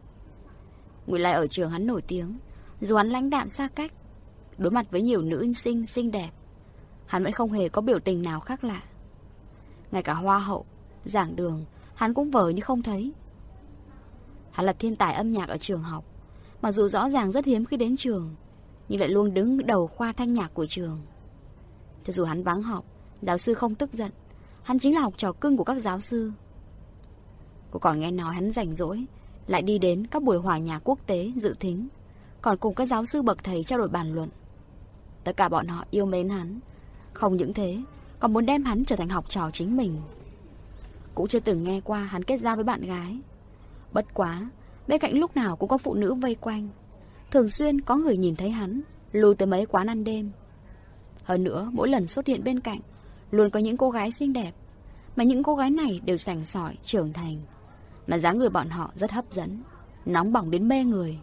Ngụy lại ở trường hắn nổi tiếng, dù hắn lãnh đạm xa cách, đối mặt với nhiều nữ sinh xinh đẹp, hắn vẫn không hề có biểu tình nào khác lạ. Ngay cả hoa hậu, giảng đường, hắn cũng vờ như không thấy. Hắn là thiên tài âm nhạc ở trường học, mặc dù rõ ràng rất hiếm khi đến trường, nhưng lại luôn đứng đầu khoa thanh nhạc của trường. Cho dù hắn vắng học, giáo sư không tức giận, hắn chính là học trò cưng của các giáo sư. Cô còn nghe nói hắn rảnh rỗi, lại đi đến các buổi hòa nhạc quốc tế dự thính, còn cùng các giáo sư bậc thầy trao đổi bàn luận. Tất cả bọn họ yêu mến hắn, không những thế, còn muốn đem hắn trở thành học trò chính mình. Cũng chưa từng nghe qua hắn kết giao với bạn gái. Bất quá, bên cạnh lúc nào cũng có phụ nữ vây quanh. Thường xuyên có người nhìn thấy hắn, lùi tới mấy quán ăn đêm. Hơn nữa, mỗi lần xuất hiện bên cạnh, luôn có những cô gái xinh đẹp. Mà những cô gái này đều sành sỏi, trưởng thành. Mà dáng người bọn họ rất hấp dẫn, nóng bỏng đến mê người.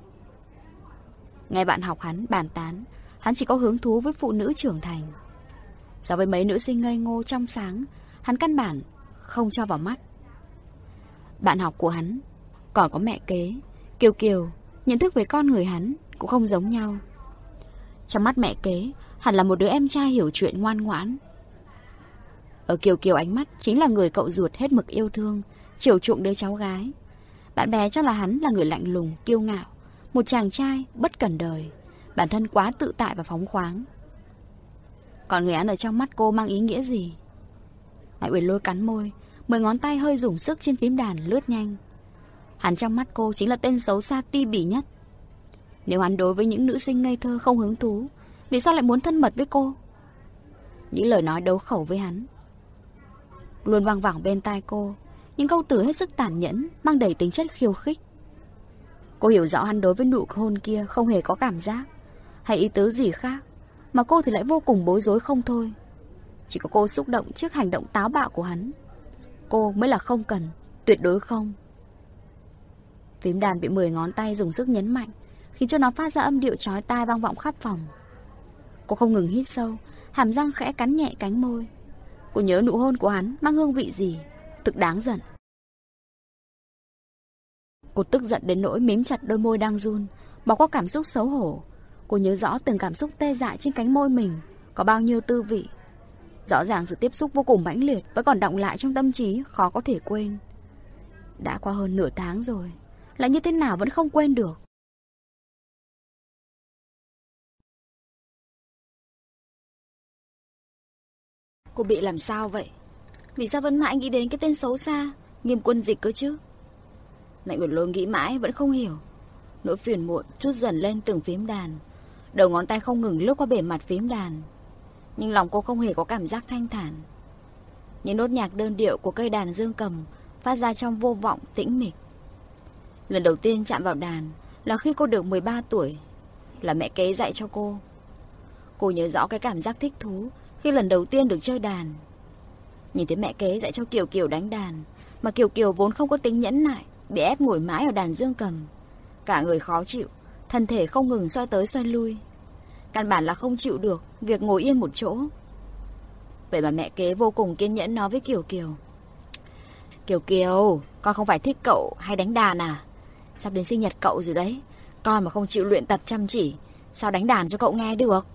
Nghe bạn học hắn bàn tán, hắn chỉ có hứng thú với phụ nữ trưởng thành. So với mấy nữ sinh ngây ngô trong sáng, hắn căn bản không cho vào mắt. Bạn học của hắn còn có mẹ kế, Kiều Kiều, nhận thức về con người hắn cũng không giống nhau. Trong mắt mẹ kế, hẳn là một đứa em trai hiểu chuyện ngoan ngoãn. Ở Kiều Kiều ánh mắt chính là người cậu ruột hết mực yêu thương, chiều chuộng đứa cháu gái. Bạn bè cho là hắn là người lạnh lùng, kiêu ngạo, một chàng trai bất cần đời, bản thân quá tự tại và phóng khoáng. Còn người ăn ở trong mắt cô mang ý nghĩa gì? Mạnh Uyển lôi cắn môi, mười ngón tay hơi dùng sức trên phím đàn lướt nhanh. Hắn trong mắt cô chính là tên xấu xa ti bỉ nhất. Nếu hắn đối với những nữ sinh ngây thơ không hứng thú, vì sao lại muốn thân mật với cô? Những lời nói đấu khẩu với hắn. Luôn vang vẳng bên tai cô, những câu từ hết sức tàn nhẫn, mang đầy tính chất khiêu khích. Cô hiểu rõ hắn đối với nụ hôn kia không hề có cảm giác, hay ý tứ gì khác, mà cô thì lại vô cùng bối rối không thôi. Chỉ có cô xúc động trước hành động táo bạo của hắn. Cô mới là không cần, tuyệt đối không. Phím đàn bị 10 ngón tay dùng sức nhấn mạnh, khiến cho nó phát ra âm điệu chói tai vang vọng khắp phòng. Cô không ngừng hít sâu, hàm răng khẽ cắn nhẹ cánh môi. Cô nhớ nụ hôn của hắn mang hương vị gì, thực đáng giận. Cô tức giận đến nỗi mím chặt đôi môi đang run, bỏ qua cảm xúc xấu hổ. Cô nhớ rõ từng cảm xúc tê dại trên cánh môi mình, có bao nhiêu tư vị. Rõ ràng sự tiếp xúc vô cùng mãnh liệt vẫn còn động lại trong tâm trí, khó có thể quên. Đã qua hơn nửa tháng rồi, lại như thế nào vẫn không quên được. Cô bị làm sao vậy? Vì sao vẫn mãi nghĩ đến cái tên xấu xa, nghiêm quân dịch cơ chứ? Mạnh Uyển Lôi nghĩ mãi vẫn không hiểu. Nỗi phiền muộn chút dần lên từng phím đàn. Đầu ngón tay không ngừng lướt qua bề mặt phím đàn. Nhưng lòng cô không hề có cảm giác thanh thản. Những nốt nhạc đơn điệu của cây đàn dương cầm phát ra trong vô vọng, tĩnh mịch. Lần đầu tiên chạm vào đàn là khi cô được 13 tuổi, là mẹ kế dạy cho cô. Cô nhớ rõ cái cảm giác thích thú khi lần đầu tiên được chơi đàn. Nhìn thấy mẹ kế dạy cho Kiều Kiều đánh đàn, mà Kiều Kiều vốn không có tính nhẫn nại, bị ép ngồi mãi ở đàn dương cầm. Cả người khó chịu, thân thể không ngừng xoay tới xoay lui. Căn bản là không chịu được việc ngồi yên một chỗ. Vậy mà mẹ kế vô cùng kiên nhẫn nói với Kiều Kiều. Kiều Kiều, con không phải thích cậu hay đánh đàn à? Sắp đến sinh nhật cậu rồi đấy. Con mà không chịu luyện tập chăm chỉ, sao đánh đàn cho cậu nghe được?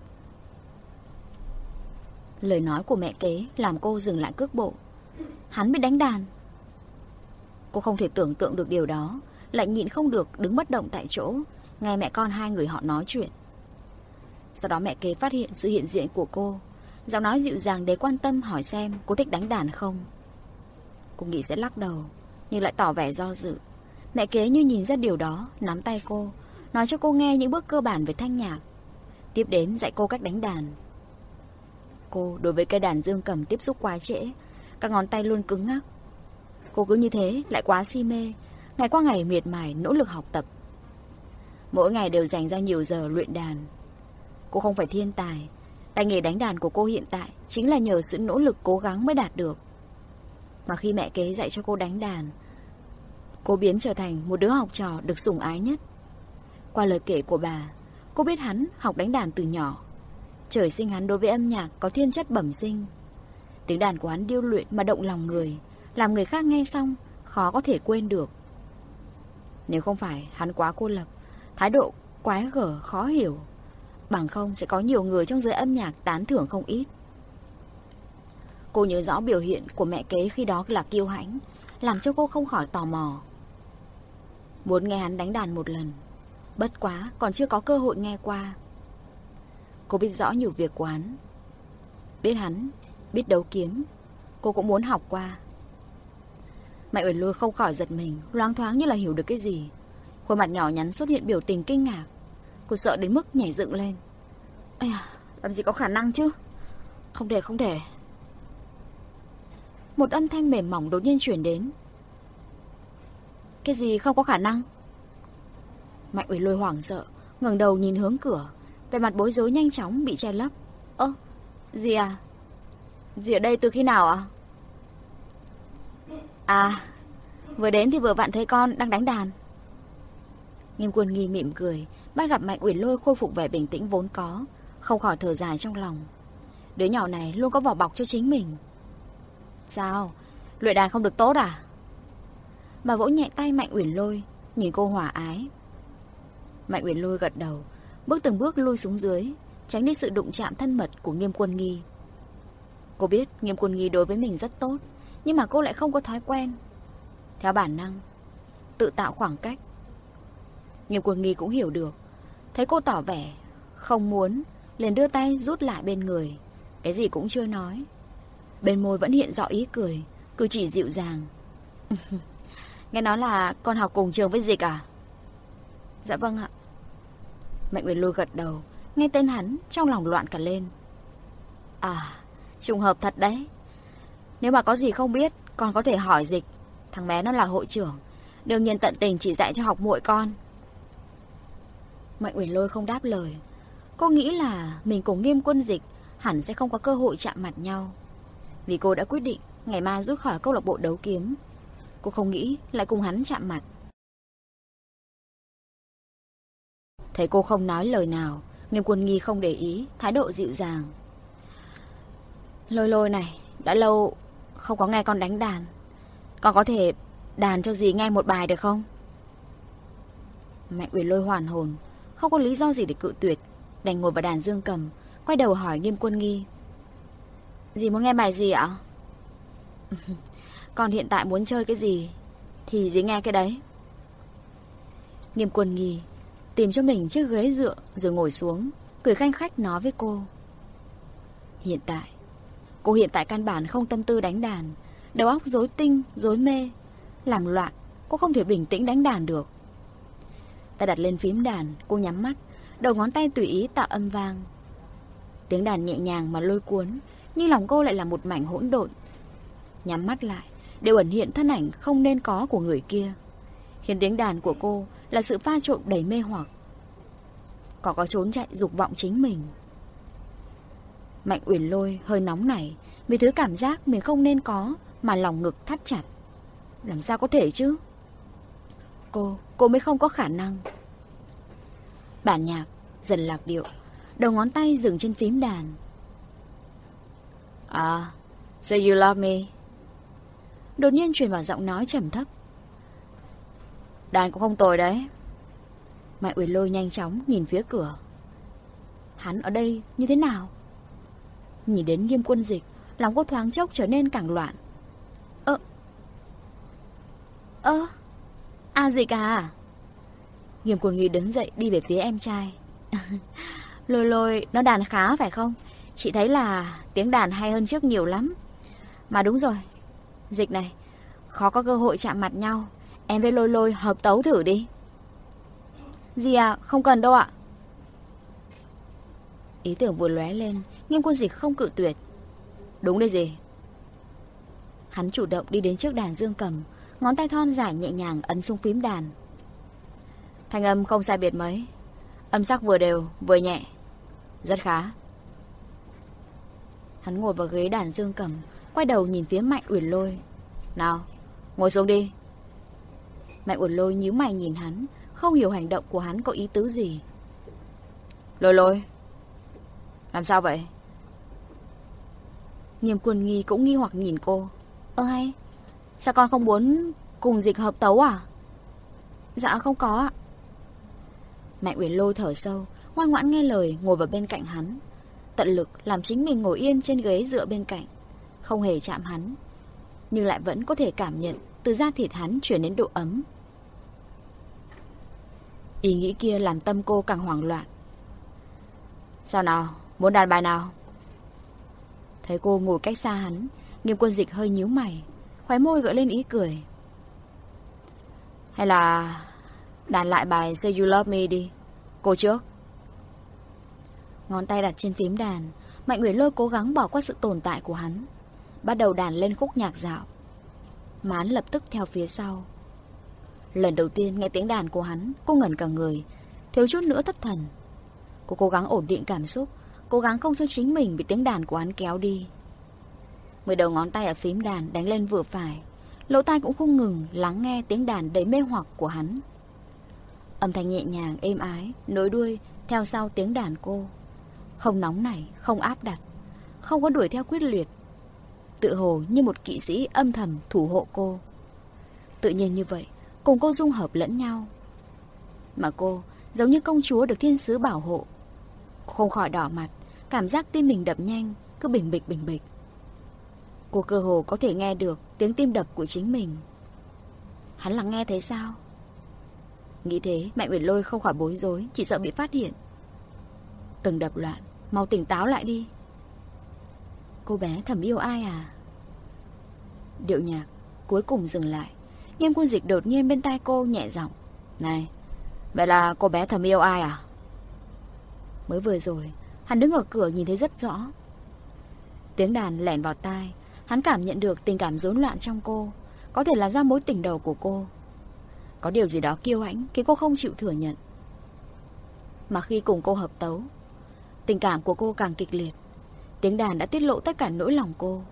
Lời nói của mẹ kế làm cô dừng lại cước bộ. Hắn bị đánh đàn. Cô không thể tưởng tượng được điều đó, lại nhịn không được đứng bất động tại chỗ, nghe mẹ con hai người họ nói chuyện. Sau đó mẹ kế phát hiện sự hiện diện của cô. Giọng nói dịu dàng để quan tâm hỏi xem cô thích đánh đàn không. Cô nghĩ sẽ lắc đầu, nhưng lại tỏ vẻ do dự. Mẹ kế như nhìn ra điều đó, nắm tay cô, nói cho cô nghe những bước cơ bản về thanh nhạc. Tiếp đến dạy cô cách đánh đàn. Cô đối với cây đàn dương cầm tiếp xúc quá trễ, các ngón tay luôn cứng ngắc. Cô cứ như thế, lại quá si mê, ngày qua ngày miệt mài nỗ lực học tập. Mỗi ngày đều dành ra nhiều giờ luyện đàn. Cô không phải thiên tài, tay nghề đánh đàn của cô hiện tại chính là nhờ sự nỗ lực cố gắng mới đạt được. Mà khi mẹ kế dạy cho cô đánh đàn, cô biến trở thành một đứa học trò được sủng ái nhất. Qua lời kể của bà, cô biết hắn học đánh đàn từ nhỏ. Trời sinh hắn đối với âm nhạc có thiên chất bẩm sinh. Tiếng đàn của hắn điêu luyện mà động lòng người, làm người khác nghe xong khó có thể quên được. Nếu không phải hắn quá cô lập, thái độ quái gở khó hiểu, bằng không sẽ có nhiều người trong giới âm nhạc tán thưởng không ít. Cô nhớ rõ biểu hiện của mẹ kế khi đó là kiêu hãnh, làm cho cô không khỏi tò mò. Muốn nghe hắn đánh đàn một lần, bất quá còn chưa có cơ hội nghe qua. Cô biết rõ nhiều việc của hắn. Biết hắn, biết đấu kiếm, cô cũng muốn học qua. Mạnh Uyển Lôi không khỏi giật mình, loáng thoáng như là hiểu được cái gì. Khuôn mặt nhỏ nhắn xuất hiện biểu tình kinh ngạc. Cô sợ đến mức nhảy dựng lên. Ây à, làm gì có khả năng chứ? Không thể, không thể. Một âm thanh mềm mỏng đột nhiên chuyển đến. Cái gì không có khả năng? Mạnh Uyển Lôi hoảng sợ, ngẩng đầu nhìn hướng cửa. Về mặt bối rối nhanh chóng bị che lấp. Ơ, gì à? dì ở đây từ khi nào ạ? À, vừa đến thì vừa vặn thấy con đang đánh đàn. Nghiêm quân nghi mỉm cười, bắt gặp Mạnh Uyển Lôi khôi phục vẻ bình tĩnh vốn có, không khỏi thở dài trong lòng. Đứa nhỏ này luôn có vỏ bọc cho chính mình. Sao? Luyện đàn không được tốt à? Bà vỗ nhẹ tay Mạnh Uyển Lôi, nhìn cô hòa ái. Mạnh Uyển Lôi gật đầu, bước từng bước lui xuống dưới, tránh đi sự đụng chạm thân mật của Nghiêm Quân Nghi. Cô biết Nghiêm Quân Nghi đối với mình rất tốt, nhưng mà cô lại không có thói quen. Theo bản năng, tự tạo khoảng cách. Nghiêm Quân Nghi cũng hiểu được, thấy cô tỏ vẻ không muốn, liền đưa tay rút lại bên người, cái gì cũng chưa nói. Bên môi vẫn hiện rõ ý cười, cử chỉ dịu dàng. Nghe nói là con học cùng trường với Dịch à? Dạ vâng ạ. Mạnh Uyển Lôi gật đầu, nghe tên hắn trong lòng loạn cả lên. À, trùng hợp thật đấy. Nếu mà có gì không biết, con có thể hỏi Dịch. Thằng bé nó là hội trưởng, đương nhiên tận tình chỉ dạy cho học muội con. Mạnh Uyển Lôi không đáp lời. Cô nghĩ là mình cùng nghiêm quân dịch hẳn sẽ không có cơ hội chạm mặt nhau. Vì cô đã quyết định ngày mai rút khỏi câu lạc bộ đấu kiếm. Cô không nghĩ lại cùng hắn chạm mặt. Thấy cô không nói lời nào, nghiêm quân nghi không để ý, thái độ dịu dàng. Lôi lôi này, đã lâu không có nghe con đánh đàn. Con có thể đàn cho dì nghe một bài được không? Mạnh Uyển lôi hoàn hồn, không có lý do gì để cự tuyệt, đành ngồi vào đàn dương cầm, quay đầu hỏi nghiêm quân nghi. Dì muốn nghe bài gì ạ? Con hiện tại muốn chơi cái gì Thì dì nghe cái đấy Nghiêm quân nghi Tìm cho mình chiếc ghế dựa Rồi ngồi xuống Cười khanh khách nói với cô. Hiện tại Cô hiện tại căn bản không tâm tư đánh đàn Đầu óc rối tinh, rối mê Làm loạn Cô không thể bình tĩnh đánh đàn được. Ta đặt lên phím đàn Cô nhắm mắt Đầu ngón tay tùy ý tạo âm vang. Tiếng đàn nhẹ nhàng mà lôi cuốn Nhưng lòng cô lại là một mảnh hỗn độn. Nhắm mắt lại đều ẩn hiện thân ảnh không nên có của người kia. Khiến tiếng đàn của cô là sự pha trộn đầy mê hoặc. Có có trốn chạy dục vọng chính mình. Mạnh uyển lôi hơi nóng này vì thứ cảm giác mình không nên có mà lòng ngực thắt chặt. Làm sao có thể chứ? Cô, cô mới không có khả năng. Bản nhạc dần lạc điệu, đầu ngón tay dừng trên phím đàn. À, so you love me. Đột nhiên truyền vào giọng nói trầm thấp Đàn cũng không tồi đấy mẹ Uyển Lôi nhanh chóng nhìn phía cửa Hắn ở đây như thế nào Nhìn đến nghiêm quân dịch Lòng cô thoáng chốc trở nên càng loạn Ơ Ơ À dịch à Nghiêm quân nghi đứng dậy đi về phía em trai Lôi lôi, nó đàn khá phải không? Chị thấy là tiếng đàn hay hơn trước nhiều lắm. Mà đúng rồi. Dịch này, khó có cơ hội chạm mặt nhau. Em với lôi lôi hợp tấu thử đi. Gì à, không cần đâu ạ. Ý tưởng vừa lóe lên, nghiêm quân dịch không cự tuyệt. Đúng đây gì? Hắn chủ động đi đến trước đàn dương cầm, ngón tay thon dài nhẹ nhàng ấn xuống phím đàn. Thanh âm không sai biệt mấy. Âm sắc vừa đều, vừa nhẹ. Rất khá. Hắn ngồi vào ghế đàn dương cầm, quay đầu nhìn phía Mạnh Uyển Lôi. Nào, ngồi xuống đi. Mạnh uẩn Lôi nhíu mày nhìn hắn, không hiểu hành động của hắn có ý tứ gì. Lôi lôi. Làm sao vậy? Nghiêm quân nghi cũng nghi hoặc nhìn cô. Ơ hay, sao con không muốn cùng dịch hợp tấu à? Dạ không có ạ. Mạnh Uyển Lôi thở sâu, ngoan ngoãn nghe lời ngồi vào bên cạnh hắn. Tận lực làm chính mình ngồi yên trên ghế dựa bên cạnh, không hề chạm hắn. Nhưng lại vẫn có thể cảm nhận từ da thịt hắn chuyển đến độ ấm. Ý nghĩ kia làm tâm cô càng hoảng loạn. Sao nào? Muốn đàn bài nào? Thấy cô ngồi cách xa hắn, nghiêm quân dịch hơi nhíu mày, khóe môi gợi lên ý cười. Hay là đàn lại bài Say You Love Me đi. Cô trước. Ngón tay đặt trên phím đàn, Mạnh Nguyễn Lôi cố gắng bỏ qua sự tồn tại của hắn. Bắt đầu đàn lên khúc nhạc dạo. Mán lập tức theo phía sau. Lần đầu tiên nghe tiếng đàn của hắn, cô ngẩn cả người, thiếu chút nữa thất thần. Cô cố gắng ổn định cảm xúc, cố gắng không cho chính mình bị tiếng đàn của hắn kéo đi. Mười đầu ngón tay ở phím đàn đánh lên vừa phải, lỗ tai cũng không ngừng lắng nghe tiếng đàn đầy mê hoặc của hắn. Âm thanh nhẹ nhàng, êm ái, nối đuôi, theo sau tiếng đàn cô. Không nóng nảy, không áp đặt, không có đuổi theo quyết liệt. Tự hồ như một kỵ sĩ âm thầm thủ hộ cô. Tự nhiên như vậy, cùng cô dung hợp lẫn nhau. Mà cô giống như công chúa được thiên sứ bảo hộ. Không khỏi đỏ mặt, cảm giác tim mình đập nhanh, cứ bình bịch bình bịch. Cô cơ hồ có thể nghe được tiếng tim đập của chính mình. Hắn lắng nghe thấy sao? Nghĩ thế, Mạnh Uyển Lôi không khỏi bối rối, chỉ sợ bị phát hiện. Từng đập loạn, mau tỉnh táo lại đi. Cô bé thầm yêu ai à? Điệu nhạc cuối cùng dừng lại. Nghiêm quân dịch đột nhiên bên tai cô nhẹ giọng. Này, vậy là cô bé thầm yêu ai à? Mới vừa rồi, hắn đứng ở cửa nhìn thấy rất rõ. Tiếng đàn lẻn vào tai, hắn cảm nhận được tình cảm rối loạn trong cô. Có thể là do mối tình đầu của cô. Có điều gì đó kiêu hãnh khi cô không chịu thừa nhận. Mà khi cùng cô hợp tấu, tình cảm của cô càng kịch liệt. Tiếng đàn đã tiết lộ tất cả nỗi lòng cô.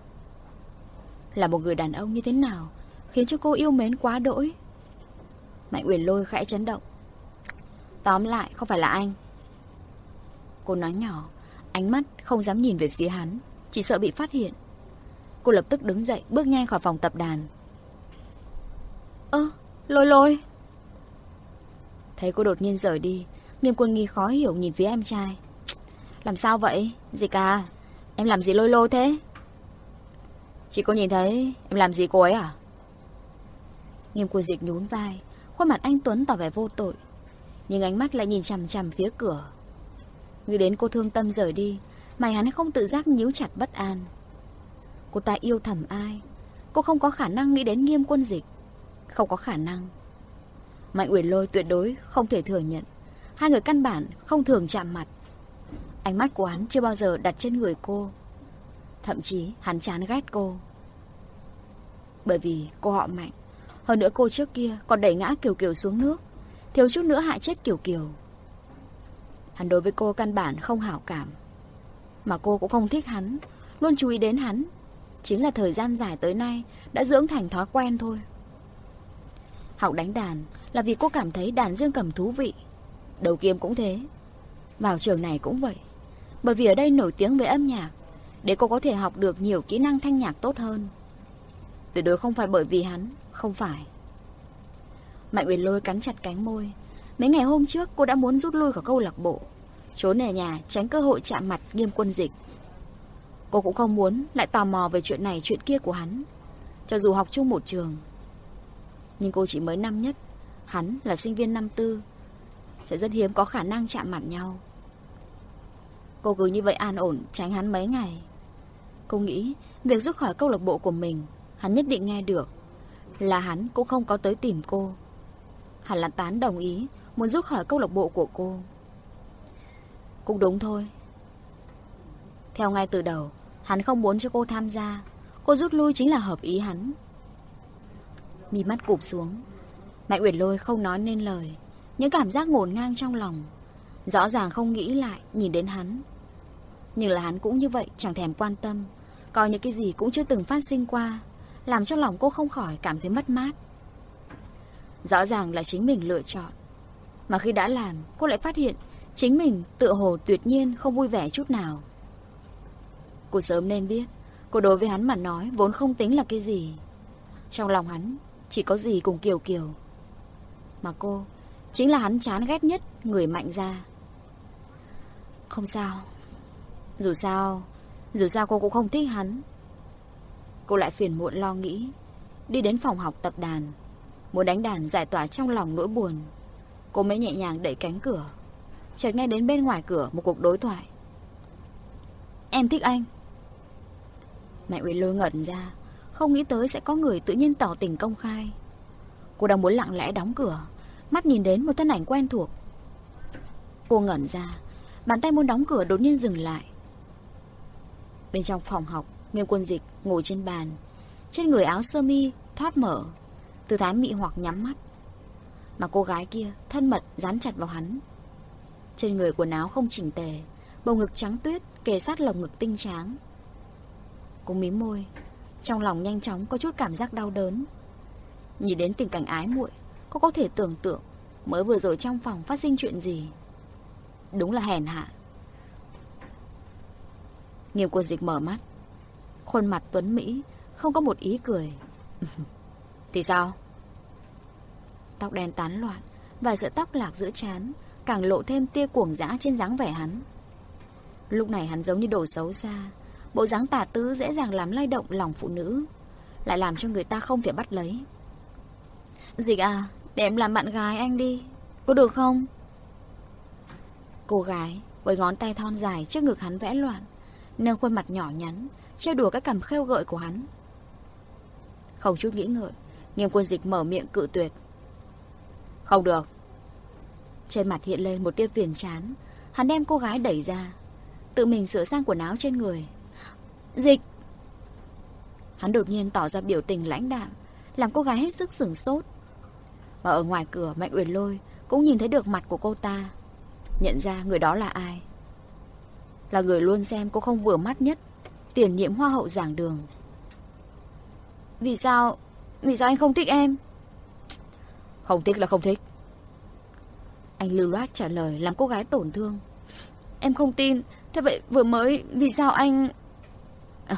Là một người đàn ông như thế nào khiến cho cô yêu mến quá đỗi. Mạnh Uyển Lôi khẽ chấn động. Tóm lại không phải là anh. Cô nói nhỏ, ánh mắt không dám nhìn về phía hắn, chỉ sợ bị phát hiện. Cô lập tức đứng dậy, bước nhanh khỏi phòng tập đàn. Ơ, lôi lôi. Thấy cô đột nhiên rời đi, nghiêm quân nghi khó hiểu nhìn phía em trai. Làm sao vậy? gì cả? À? em làm gì lôi lôi thế? Chị có nhìn thấy em làm gì cô ấy à? Nghiêm quân dịch nhún vai, khuôn mặt anh Tuấn tỏ vẻ vô tội. Nhưng ánh mắt lại nhìn chằm chằm phía cửa. Nghĩ đến cô thương tâm rời đi, mày hắn không tự giác nhíu chặt bất an. Cô ta yêu thầm ai? Cô không có khả năng nghĩ đến nghiêm quân dịch. Không có khả năng. Mạnh Uyển Lôi tuyệt đối không thể thừa nhận. Hai người căn bản không thường chạm mặt. Ánh mắt của hắn chưa bao giờ đặt trên người cô. Thậm chí hắn chán ghét cô. Bởi vì cô họ Mạnh. Hơn nữa cô trước kia còn đẩy ngã Kiều Kiều xuống nước. Thiếu chút nữa hại chết Kiều Kiều. Hắn đối với cô căn bản không hảo cảm. Mà cô cũng không thích hắn. Luôn chú ý đến hắn. Chính là thời gian dài tới nay đã dưỡng thành thói quen thôi. Học đánh đàn là vì cô cảm thấy đàn dương cầm thú vị. Đầu kiếm cũng thế. Vào trường này cũng vậy. Bởi vì ở đây nổi tiếng về âm nhạc, để cô có thể học được nhiều kỹ năng thanh nhạc tốt hơn. Tuyệt đối không phải bởi vì hắn, không phải. Mạnh Uyển Lôi cắn chặt cánh môi. Mấy ngày hôm trước cô đã muốn rút lui khỏi câu lạc bộ, trốn ở nhà tránh cơ hội chạm mặt nghiêm quân dịch. Cô cũng không muốn lại tò mò về chuyện này chuyện kia của hắn, cho dù học chung một trường. Nhưng cô chỉ mới năm nhất, hắn là sinh viên năm tư, sẽ rất hiếm có khả năng chạm mặt nhau. Cô cứ như vậy an ổn tránh hắn mấy ngày. Cô nghĩ việc rút khỏi câu lạc bộ của mình, hắn nhất định nghe được. Là hắn cũng không có tới tìm cô. Hẳn là tán đồng ý muốn rút khỏi câu lạc bộ của cô. Cũng đúng thôi. Theo ngay từ đầu, hắn không muốn cho cô tham gia. Cô rút lui chính là hợp ý hắn. Mì mắt cụp xuống. Mạnh Uyển Lôi không nói nên lời. Những cảm giác ngổn ngang trong lòng. Rõ ràng không nghĩ lại, nhìn đến hắn. Nhưng là hắn cũng như vậy, chẳng thèm quan tâm. Coi những cái gì cũng chưa từng phát sinh qua. Làm cho lòng cô không khỏi cảm thấy mất mát. Rõ ràng là chính mình lựa chọn. Mà khi đã làm, cô lại phát hiện chính mình tựa hồ tuyệt nhiên không vui vẻ chút nào. Cô sớm nên biết, cô đối với hắn mà nói vốn không tính là cái gì. Trong lòng hắn chỉ có gì cùng Kiều Kiều. Mà cô chính là hắn chán ghét nhất người mạnh ra. Không sao. Dù sao, dù sao cô cũng không thích hắn. Cô lại phiền muộn lo nghĩ, đi đến phòng học tập đàn, muốn đánh đàn giải tỏa trong lòng nỗi buồn. Cô mới nhẹ nhàng đẩy cánh cửa, chợt nghe đến bên ngoài cửa một cuộc đối thoại. Em thích anh. Mạnh Uyên lôi ngẩn ra, không nghĩ tới sẽ có người tự nhiên tỏ tình công khai. Cô đang muốn lặng lẽ đóng cửa, mắt nhìn đến một thân ảnh quen thuộc. Cô ngẩn ra, bàn tay muốn đóng cửa đột nhiên dừng lại. Bên trong phòng học, Nghiêm quân dịch ngồi trên bàn, trên người áo sơ mi thoát mở, tư thái mị hoặc nhắm mắt. Mà cô gái kia thân mật dán chặt vào hắn. Trên người quần áo không chỉnh tề, bầu ngực trắng tuyết kề sát lồng ngực tinh tráng. Cô mím môi, trong lòng nhanh chóng có chút cảm giác đau đớn. Nhìn đến tình cảnh ái muội, cô có thể tưởng tượng mới vừa rồi trong phòng phát sinh chuyện gì. Đúng là hèn hạ. Nghiêm quân dịch mở mắt, Khuôn mặt Tuấn Mỹ Không có một ý cười. Thì sao? Tóc đen tán loạn Và sợi tóc lạc giữa chán Càng lộ thêm tia cuồng dã trên dáng vẻ hắn. Lúc này hắn giống như đồ xấu xa Bộ dáng tà tứ dễ dàng làm lay động lòng phụ nữ Lại làm cho người ta không thể bắt lấy. Dịch à Để em làm bạn gái anh đi Có được không? Cô gái với ngón tay thon dài trước ngực hắn vẽ loạn Nâng khuôn mặt nhỏ nhắn trêu đùa cái cảm khêu gợi của hắn. Không chút nghĩ ngợi, nghiêm quân dịch mở miệng cự tuyệt. Không được. Trên mặt hiện lên một tia phiền chán, hắn đem cô gái đẩy ra, tự mình sửa sang quần áo trên người. Dịch! Hắn đột nhiên tỏ ra biểu tình lãnh đạm, làm cô gái hết sức sửng sốt. Và ở ngoài cửa Mạnh Uyển Lôi cũng nhìn thấy được mặt của cô ta. Nhận ra người đó là ai. Là người luôn xem cô không vừa mắt nhất Tiền nhiệm hoa hậu giảng đường. Vì sao Vì sao anh không thích em? Không thích là không thích. Anh lưu loát trả lời Làm cô gái tổn thương. Em không tin. Thế vậy vừa mới Vì sao anh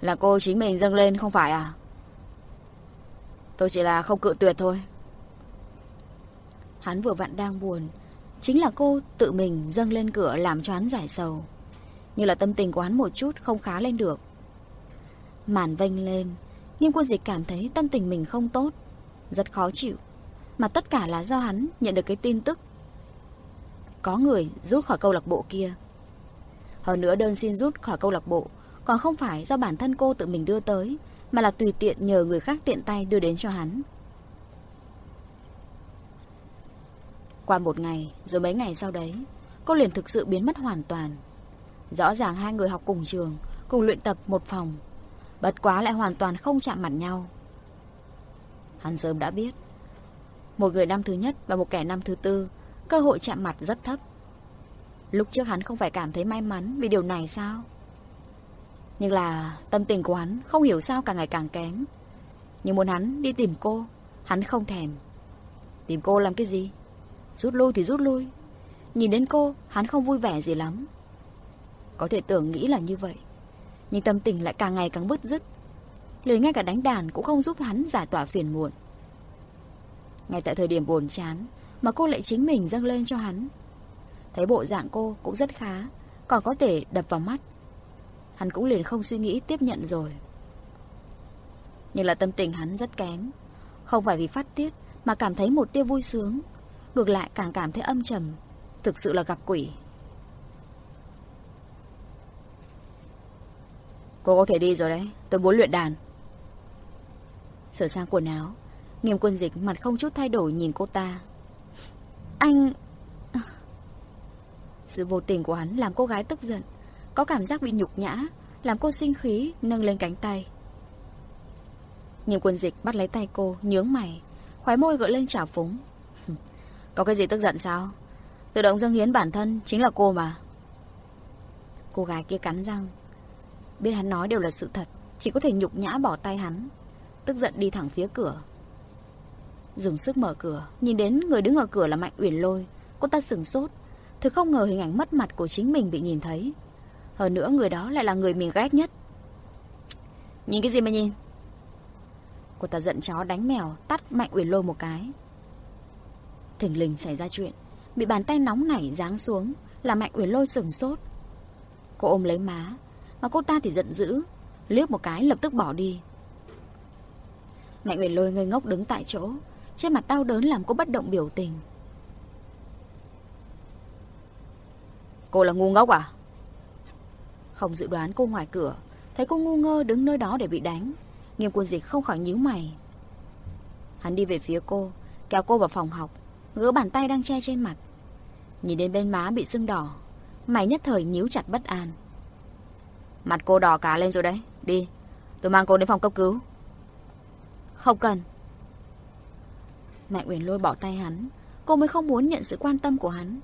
Là cô chính mình dâng lên không phải à? Tôi chỉ là không cự tuyệt thôi. Hắn vừa vặn đang buồn. Chính là cô tự mình dâng lên cửa làm cho hắn giải sầu như là tâm tình của hắn một chút không khá lên được. Màn vênh lên Nghiêm quân dịch cảm thấy tâm tình mình không tốt, Rất khó chịu. Mà tất cả là do hắn nhận được cái tin tức. Có người rút khỏi câu lạc bộ kia. Hơn nữa đơn xin rút khỏi câu lạc bộ Còn không phải do bản thân cô tự mình đưa tới, Mà là tùy tiện nhờ người khác tiện tay đưa đến cho hắn. Qua một ngày, Rồi mấy ngày sau đấy, Cô liền thực sự biến mất hoàn toàn. Rõ ràng hai người học cùng trường, cùng luyện tập một phòng. Bất quá lại hoàn toàn không chạm mặt nhau. Hắn sớm đã biết. Một người năm thứ nhất và một kẻ năm thứ tư, cơ hội chạm mặt rất thấp. Lúc trước hắn không phải cảm thấy may mắn vì điều này sao? Nhưng là tâm tình của hắn không hiểu sao càng ngày càng kém. Nhưng muốn hắn đi tìm cô, hắn không thèm. Tìm cô làm cái gì? Rút lui thì rút lui. Nhìn đến cô, hắn không vui vẻ gì lắm. Có thể tưởng nghĩ là như vậy. Nhưng tâm tình lại càng ngày càng bứt rứt. Lời ngay cả đánh đàn cũng không giúp hắn giải tỏa phiền muộn. Ngay tại thời điểm buồn chán, Mà cô lại chính mình dâng lên cho hắn. Thấy bộ dạng cô cũng rất khá, Còn có thể đập vào mắt. Hắn cũng liền không suy nghĩ tiếp nhận rồi. Nhưng là tâm tình hắn rất kém. Không phải vì phát tiết, Mà cảm thấy một tia vui sướng. Ngược lại càng cảm thấy âm trầm. Thực sự là gặp quỷ. Cô có thể đi rồi đấy, tôi muốn luyện đàn. Sửa sang quần áo, nghiêm quân dịch mặt không chút thay đổi nhìn cô ta. Anh... Sự vô tình của hắn làm cô gái tức giận, có cảm giác bị nhục nhã, làm cô sinh khí nâng lên cánh tay. Nghiêm quân dịch bắt lấy tay cô, nhướng mày, khóe môi gợi lên trào phúng. Có cái gì tức giận sao? Tự động dâng hiến bản thân chính là cô mà. Cô gái kia cắn răng. Biết hắn nói đều là sự thật, chỉ có thể nhục nhã bỏ tay hắn. Tức giận đi thẳng phía cửa. Dùng sức mở cửa, nhìn đến người đứng ở cửa là Mạnh Uyển Lôi. Cô ta sừng sốt, thực không ngờ hình ảnh mất mặt của chính mình bị nhìn thấy. Hơn nữa người đó lại là người mình ghét nhất. Nhìn cái gì mà nhìn? Cô ta giận chó đánh mèo, tắt Mạnh Uyển Lôi một cái. Thình lình xảy ra chuyện, bị bàn tay nóng nảy giáng xuống, là Mạnh Uyển Lôi sừng sốt. Cô ôm lấy má, mà cô ta thì giận dữ, liếc một cái lập tức bỏ đi. Mạnh Uyển Lôi ngây ngốc đứng tại chỗ, trên mặt đau đớn làm cô bất động biểu tình. Cô là ngu ngốc à? Không dự đoán cô ngoài cửa, thấy cô ngu ngơ đứng nơi đó để bị đánh. Nghiêm quân dịch không khỏi nhíu mày. Hắn đi về phía cô, kéo cô vào phòng học, ngỡ bàn tay đang che trên mặt. Nhìn đến bên má bị sưng đỏ, mày nhất thời nhíu chặt bất an. Mặt cô đỏ cả lên rồi đấy, đi, tôi mang cô đến phòng cấp cứu. Không cần. Mạnh Uyển lôi bỏ tay hắn, cô mới không muốn nhận sự quan tâm của hắn.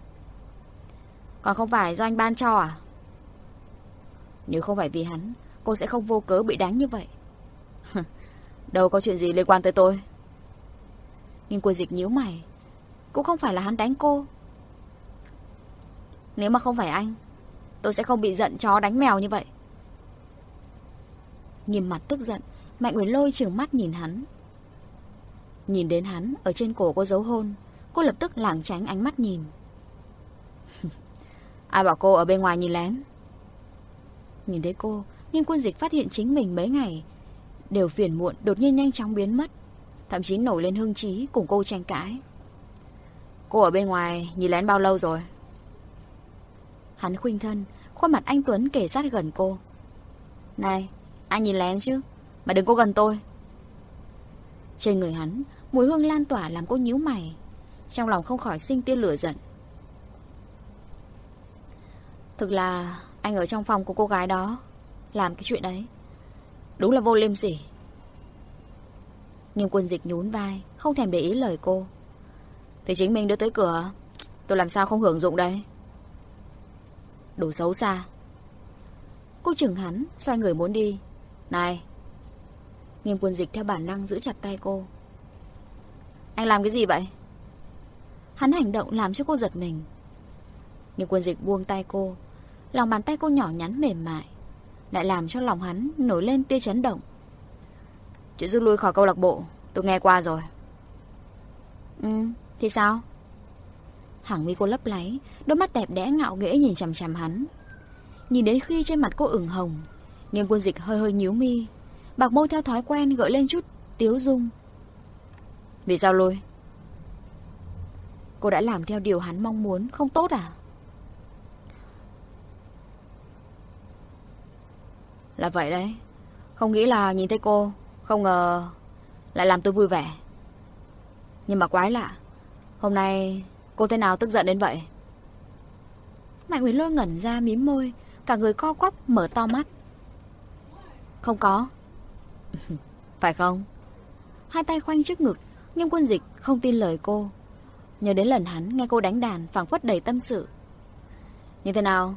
Còn không phải do anh ban cho à? Nếu không phải vì hắn, cô sẽ không vô cớ bị đánh như vậy. Đâu có chuyện gì liên quan tới tôi. Nhưng cô dịch nhíu mày. Cũng không phải là hắn đánh cô. Nếu mà không phải anh, tôi sẽ không bị giận chó đánh mèo như vậy. Nghiêm mặt tức giận, Mạnh Uyển Lôi trừng mắt nhìn hắn. Nhìn đến hắn, ở trên cổ có dấu hôn, cô lập tức lảng tránh ánh mắt nhìn. Ai bảo cô ở bên ngoài nhìn lén? Nhìn thấy cô, Nghiêm quân dịch phát hiện chính mình mấy ngày đều phiền muộn đột nhiên nhanh chóng biến mất. Thậm chí nổi lên hưng trí cùng cô tranh cãi. Cô ở bên ngoài nhìn lén bao lâu rồi? Hắn khuynh thân, khuôn mặt anh Tuấn kể sát gần cô. Này, anh nhìn lén chứ, mà đừng có gần tôi. Trên người hắn, mùi hương lan tỏa làm cô nhíu mày. Trong lòng không khỏi sinh tia lửa giận. Thực là anh ở trong phòng của cô gái đó Làm cái chuyện đấy. Đúng là vô liêm sỉ. Nhưng quân dịch nhún vai Không thèm để ý lời cô. Thì chính mình đưa tới cửa Tôi làm sao không hưởng dụng đây? Đồ xấu xa. Cô chừng hắn Xoay người muốn đi. Này Nghiêm quân dịch theo bản năng giữ chặt tay cô. Anh làm cái gì vậy? Hắn hành động làm cho cô giật mình. Nghiêm quân dịch buông tay cô Lòng bàn tay cô nhỏ nhắn mềm mại Lại làm cho lòng hắn nổi lên tia chấn động. Chuyện rút lui khỏi câu lạc bộ Tôi nghe qua rồi. Ừ, thì sao? Hàng mi cô lấp láy Đôi mắt đẹp đẽ ngạo nghễ nhìn chằm chằm hắn. Nhìn đến khi trên mặt cô ửng hồng Nghiêm quân dịch hơi hơi nhíu mi. Bạc môi theo thói quen gợi lên chút Tiếu dung. Vì sao lôi? Cô đã làm theo điều hắn mong muốn, Không tốt à? Là vậy đấy. Không nghĩ là nhìn thấy cô, Không ngờ Lại làm tôi vui vẻ. Nhưng mà quái lạ, Hôm nay cô thế nào tức giận đến vậy? Mạnh Nguyễn Lôi ngẩn ra mím môi, Cả người co quắp, mở to mắt. Không có Phải không Hai tay khoanh trước ngực Nhưng quân dịch không tin lời cô Nhớ đến lần hắn nghe cô đánh đàn phảng phất đầy tâm sự Như thế nào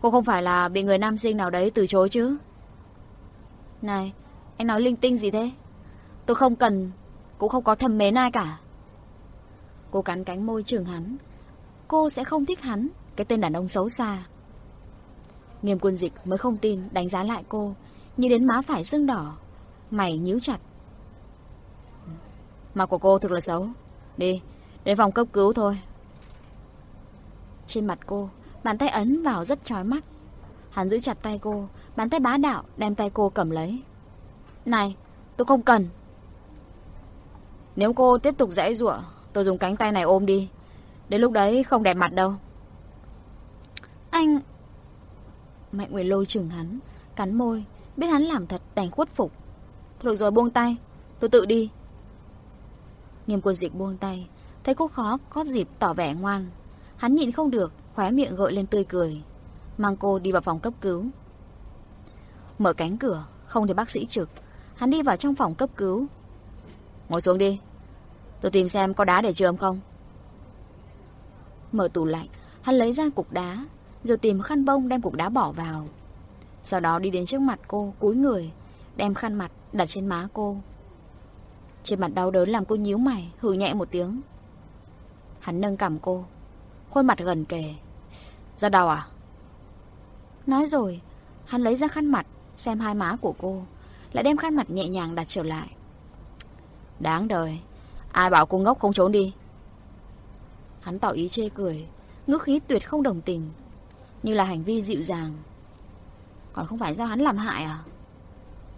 Cô không phải là bị người nam sinh nào đấy từ chối chứ này, anh nói linh tinh gì thế? Tôi không cần, cũng không có thầm mến ai cả. Cô cắn cánh môi trường hắn. Cô sẽ không thích hắn, cái tên đàn ông xấu xa. Nghiêm quân dịch mới không tin, đánh giá lại cô. Nhìn đến má phải sưng đỏ, mày nhíu chặt. Mặt của cô thực là xấu. Đi, đến phòng cấp cứu thôi. Trên mặt cô, bàn tay ấn vào rất chói mắt. Hắn giữ chặt tay cô, bàn tay bá đạo đem tay cô cầm lấy. Này, tôi không cần. Nếu cô tiếp tục dãy giụa, tôi dùng cánh tay này ôm đi. Đến lúc đấy không đẹp mặt đâu. Anh... Mạnh Nguyễn lôi chừng hắn, cắn môi, Biết hắn làm thật đành khuất phục. Thôi được rồi buông tay, tôi tự đi. Nghiêm quân dịch buông tay, thấy cô khó có dịp tỏ vẻ ngoan. Hắn nhịn không được, khóe miệng gợi lên tươi cười. Mang cô đi vào phòng cấp cứu. Mở cánh cửa, không thấy bác sĩ trực. Hắn đi vào trong phòng cấp cứu. Ngồi xuống đi. Tôi tìm xem có đá để chườm không. Mở tủ lạnh, hắn lấy ra cục đá, rồi tìm khăn bông đem cục đá bỏ vào. Sau đó đi đến trước mặt cô, cúi người, đem khăn mặt đặt trên má cô. Trên mặt đau đớn làm cô nhíu mày, hừ nhẹ một tiếng. Hắn nâng cằm cô, khuôn mặt gần kề. Ra đau à? Nói rồi, hắn lấy ra khăn mặt, xem hai má của cô, lại đem khăn mặt nhẹ nhàng đặt trở lại. Đáng đời, ai bảo cô ngốc không trốn đi. Hắn tỏ ý chê cười, ngữ khí tuyệt không đồng tình, như là hành vi dịu dàng. Còn không phải do hắn làm hại à?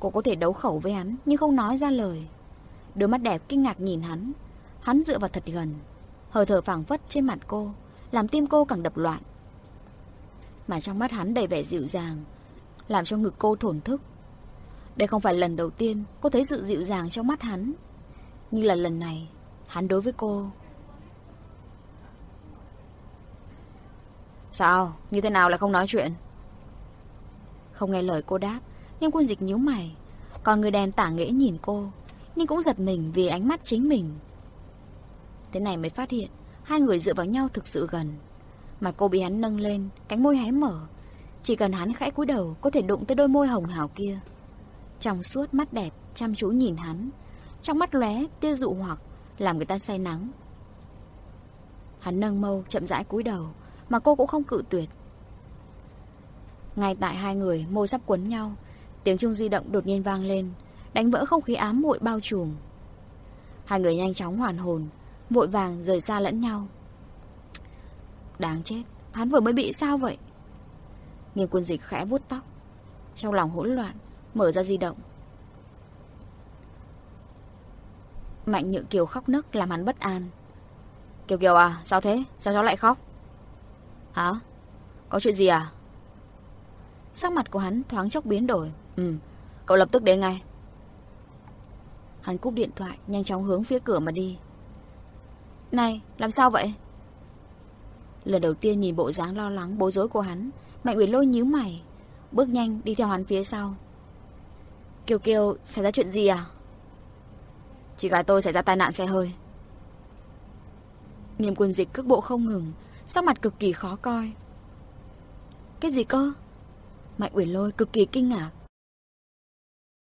Cô có thể đấu khẩu với hắn, nhưng không nói ra lời. Đôi mắt đẹp kinh ngạc nhìn hắn. Hắn dựa vào thật gần, hơi thở phảng phất trên mặt cô, làm tim cô càng đập loạn. Mà trong mắt hắn đầy vẻ dịu dàng, làm cho ngực cô thổn thức. Đây không phải lần đầu tiên cô thấy sự dịu dàng trong mắt hắn. Nhưng là lần này, hắn đối với cô. Sao? Như thế nào lại không nói chuyện? Không nghe lời cô đáp, nhưng quân dịch nhíu mày. Còn người đèn tả nghễ nhìn cô, nhưng cũng giật mình vì ánh mắt chính mình. Thế này mới phát hiện, hai người dựa vào nhau thực sự gần. Mặt cô bị hắn nâng lên, cánh môi hé mở. Chỉ cần hắn khẽ cúi đầu, có thể đụng tới đôi môi hồng hào kia. Trong suốt mắt đẹp, chăm chú nhìn hắn. Trong mắt lóe tia dụ hoặc, làm người ta say nắng. Hắn nâng mâu, chậm rãi cúi đầu, mà cô cũng không cự tuyệt. Ngay tại hai người môi sắp quấn nhau, tiếng chuông di động đột nhiên vang lên, đánh vỡ không khí ám muội bao trùm. Hai người nhanh chóng hoàn hồn, vội vàng rời xa lẫn nhau. Đáng chết, hắn vừa mới bị sao vậy? Nghiêm quân dịch khẽ vuốt tóc, trong lòng hỗn loạn, mở ra di động. Mạnh nhượng kiều khóc nức làm hắn bất an. Kiều Kiều à, sao thế? Sao cháu lại khóc? Hả? Có chuyện gì à? Sắc mặt của hắn thoáng chốc biến đổi. Ừ, cậu lập tức đến ngay. Hắn cúp điện thoại, nhanh chóng hướng phía cửa mà đi. Này, làm sao vậy? Lần đầu tiên nhìn bộ dáng lo lắng, bối rối của hắn, Mạnh Uyển Lôi nhíu mày, bước nhanh đi theo hắn phía sau. Kiều Kiều, xảy ra chuyện gì à? Chị gái tôi xảy ra tai nạn xe hơi. Niềm quân dịch cước bộ không ngừng, sắc mặt cực kỳ khó coi. Cái gì cơ? Mạnh Uyển Lôi cực kỳ kinh ngạc.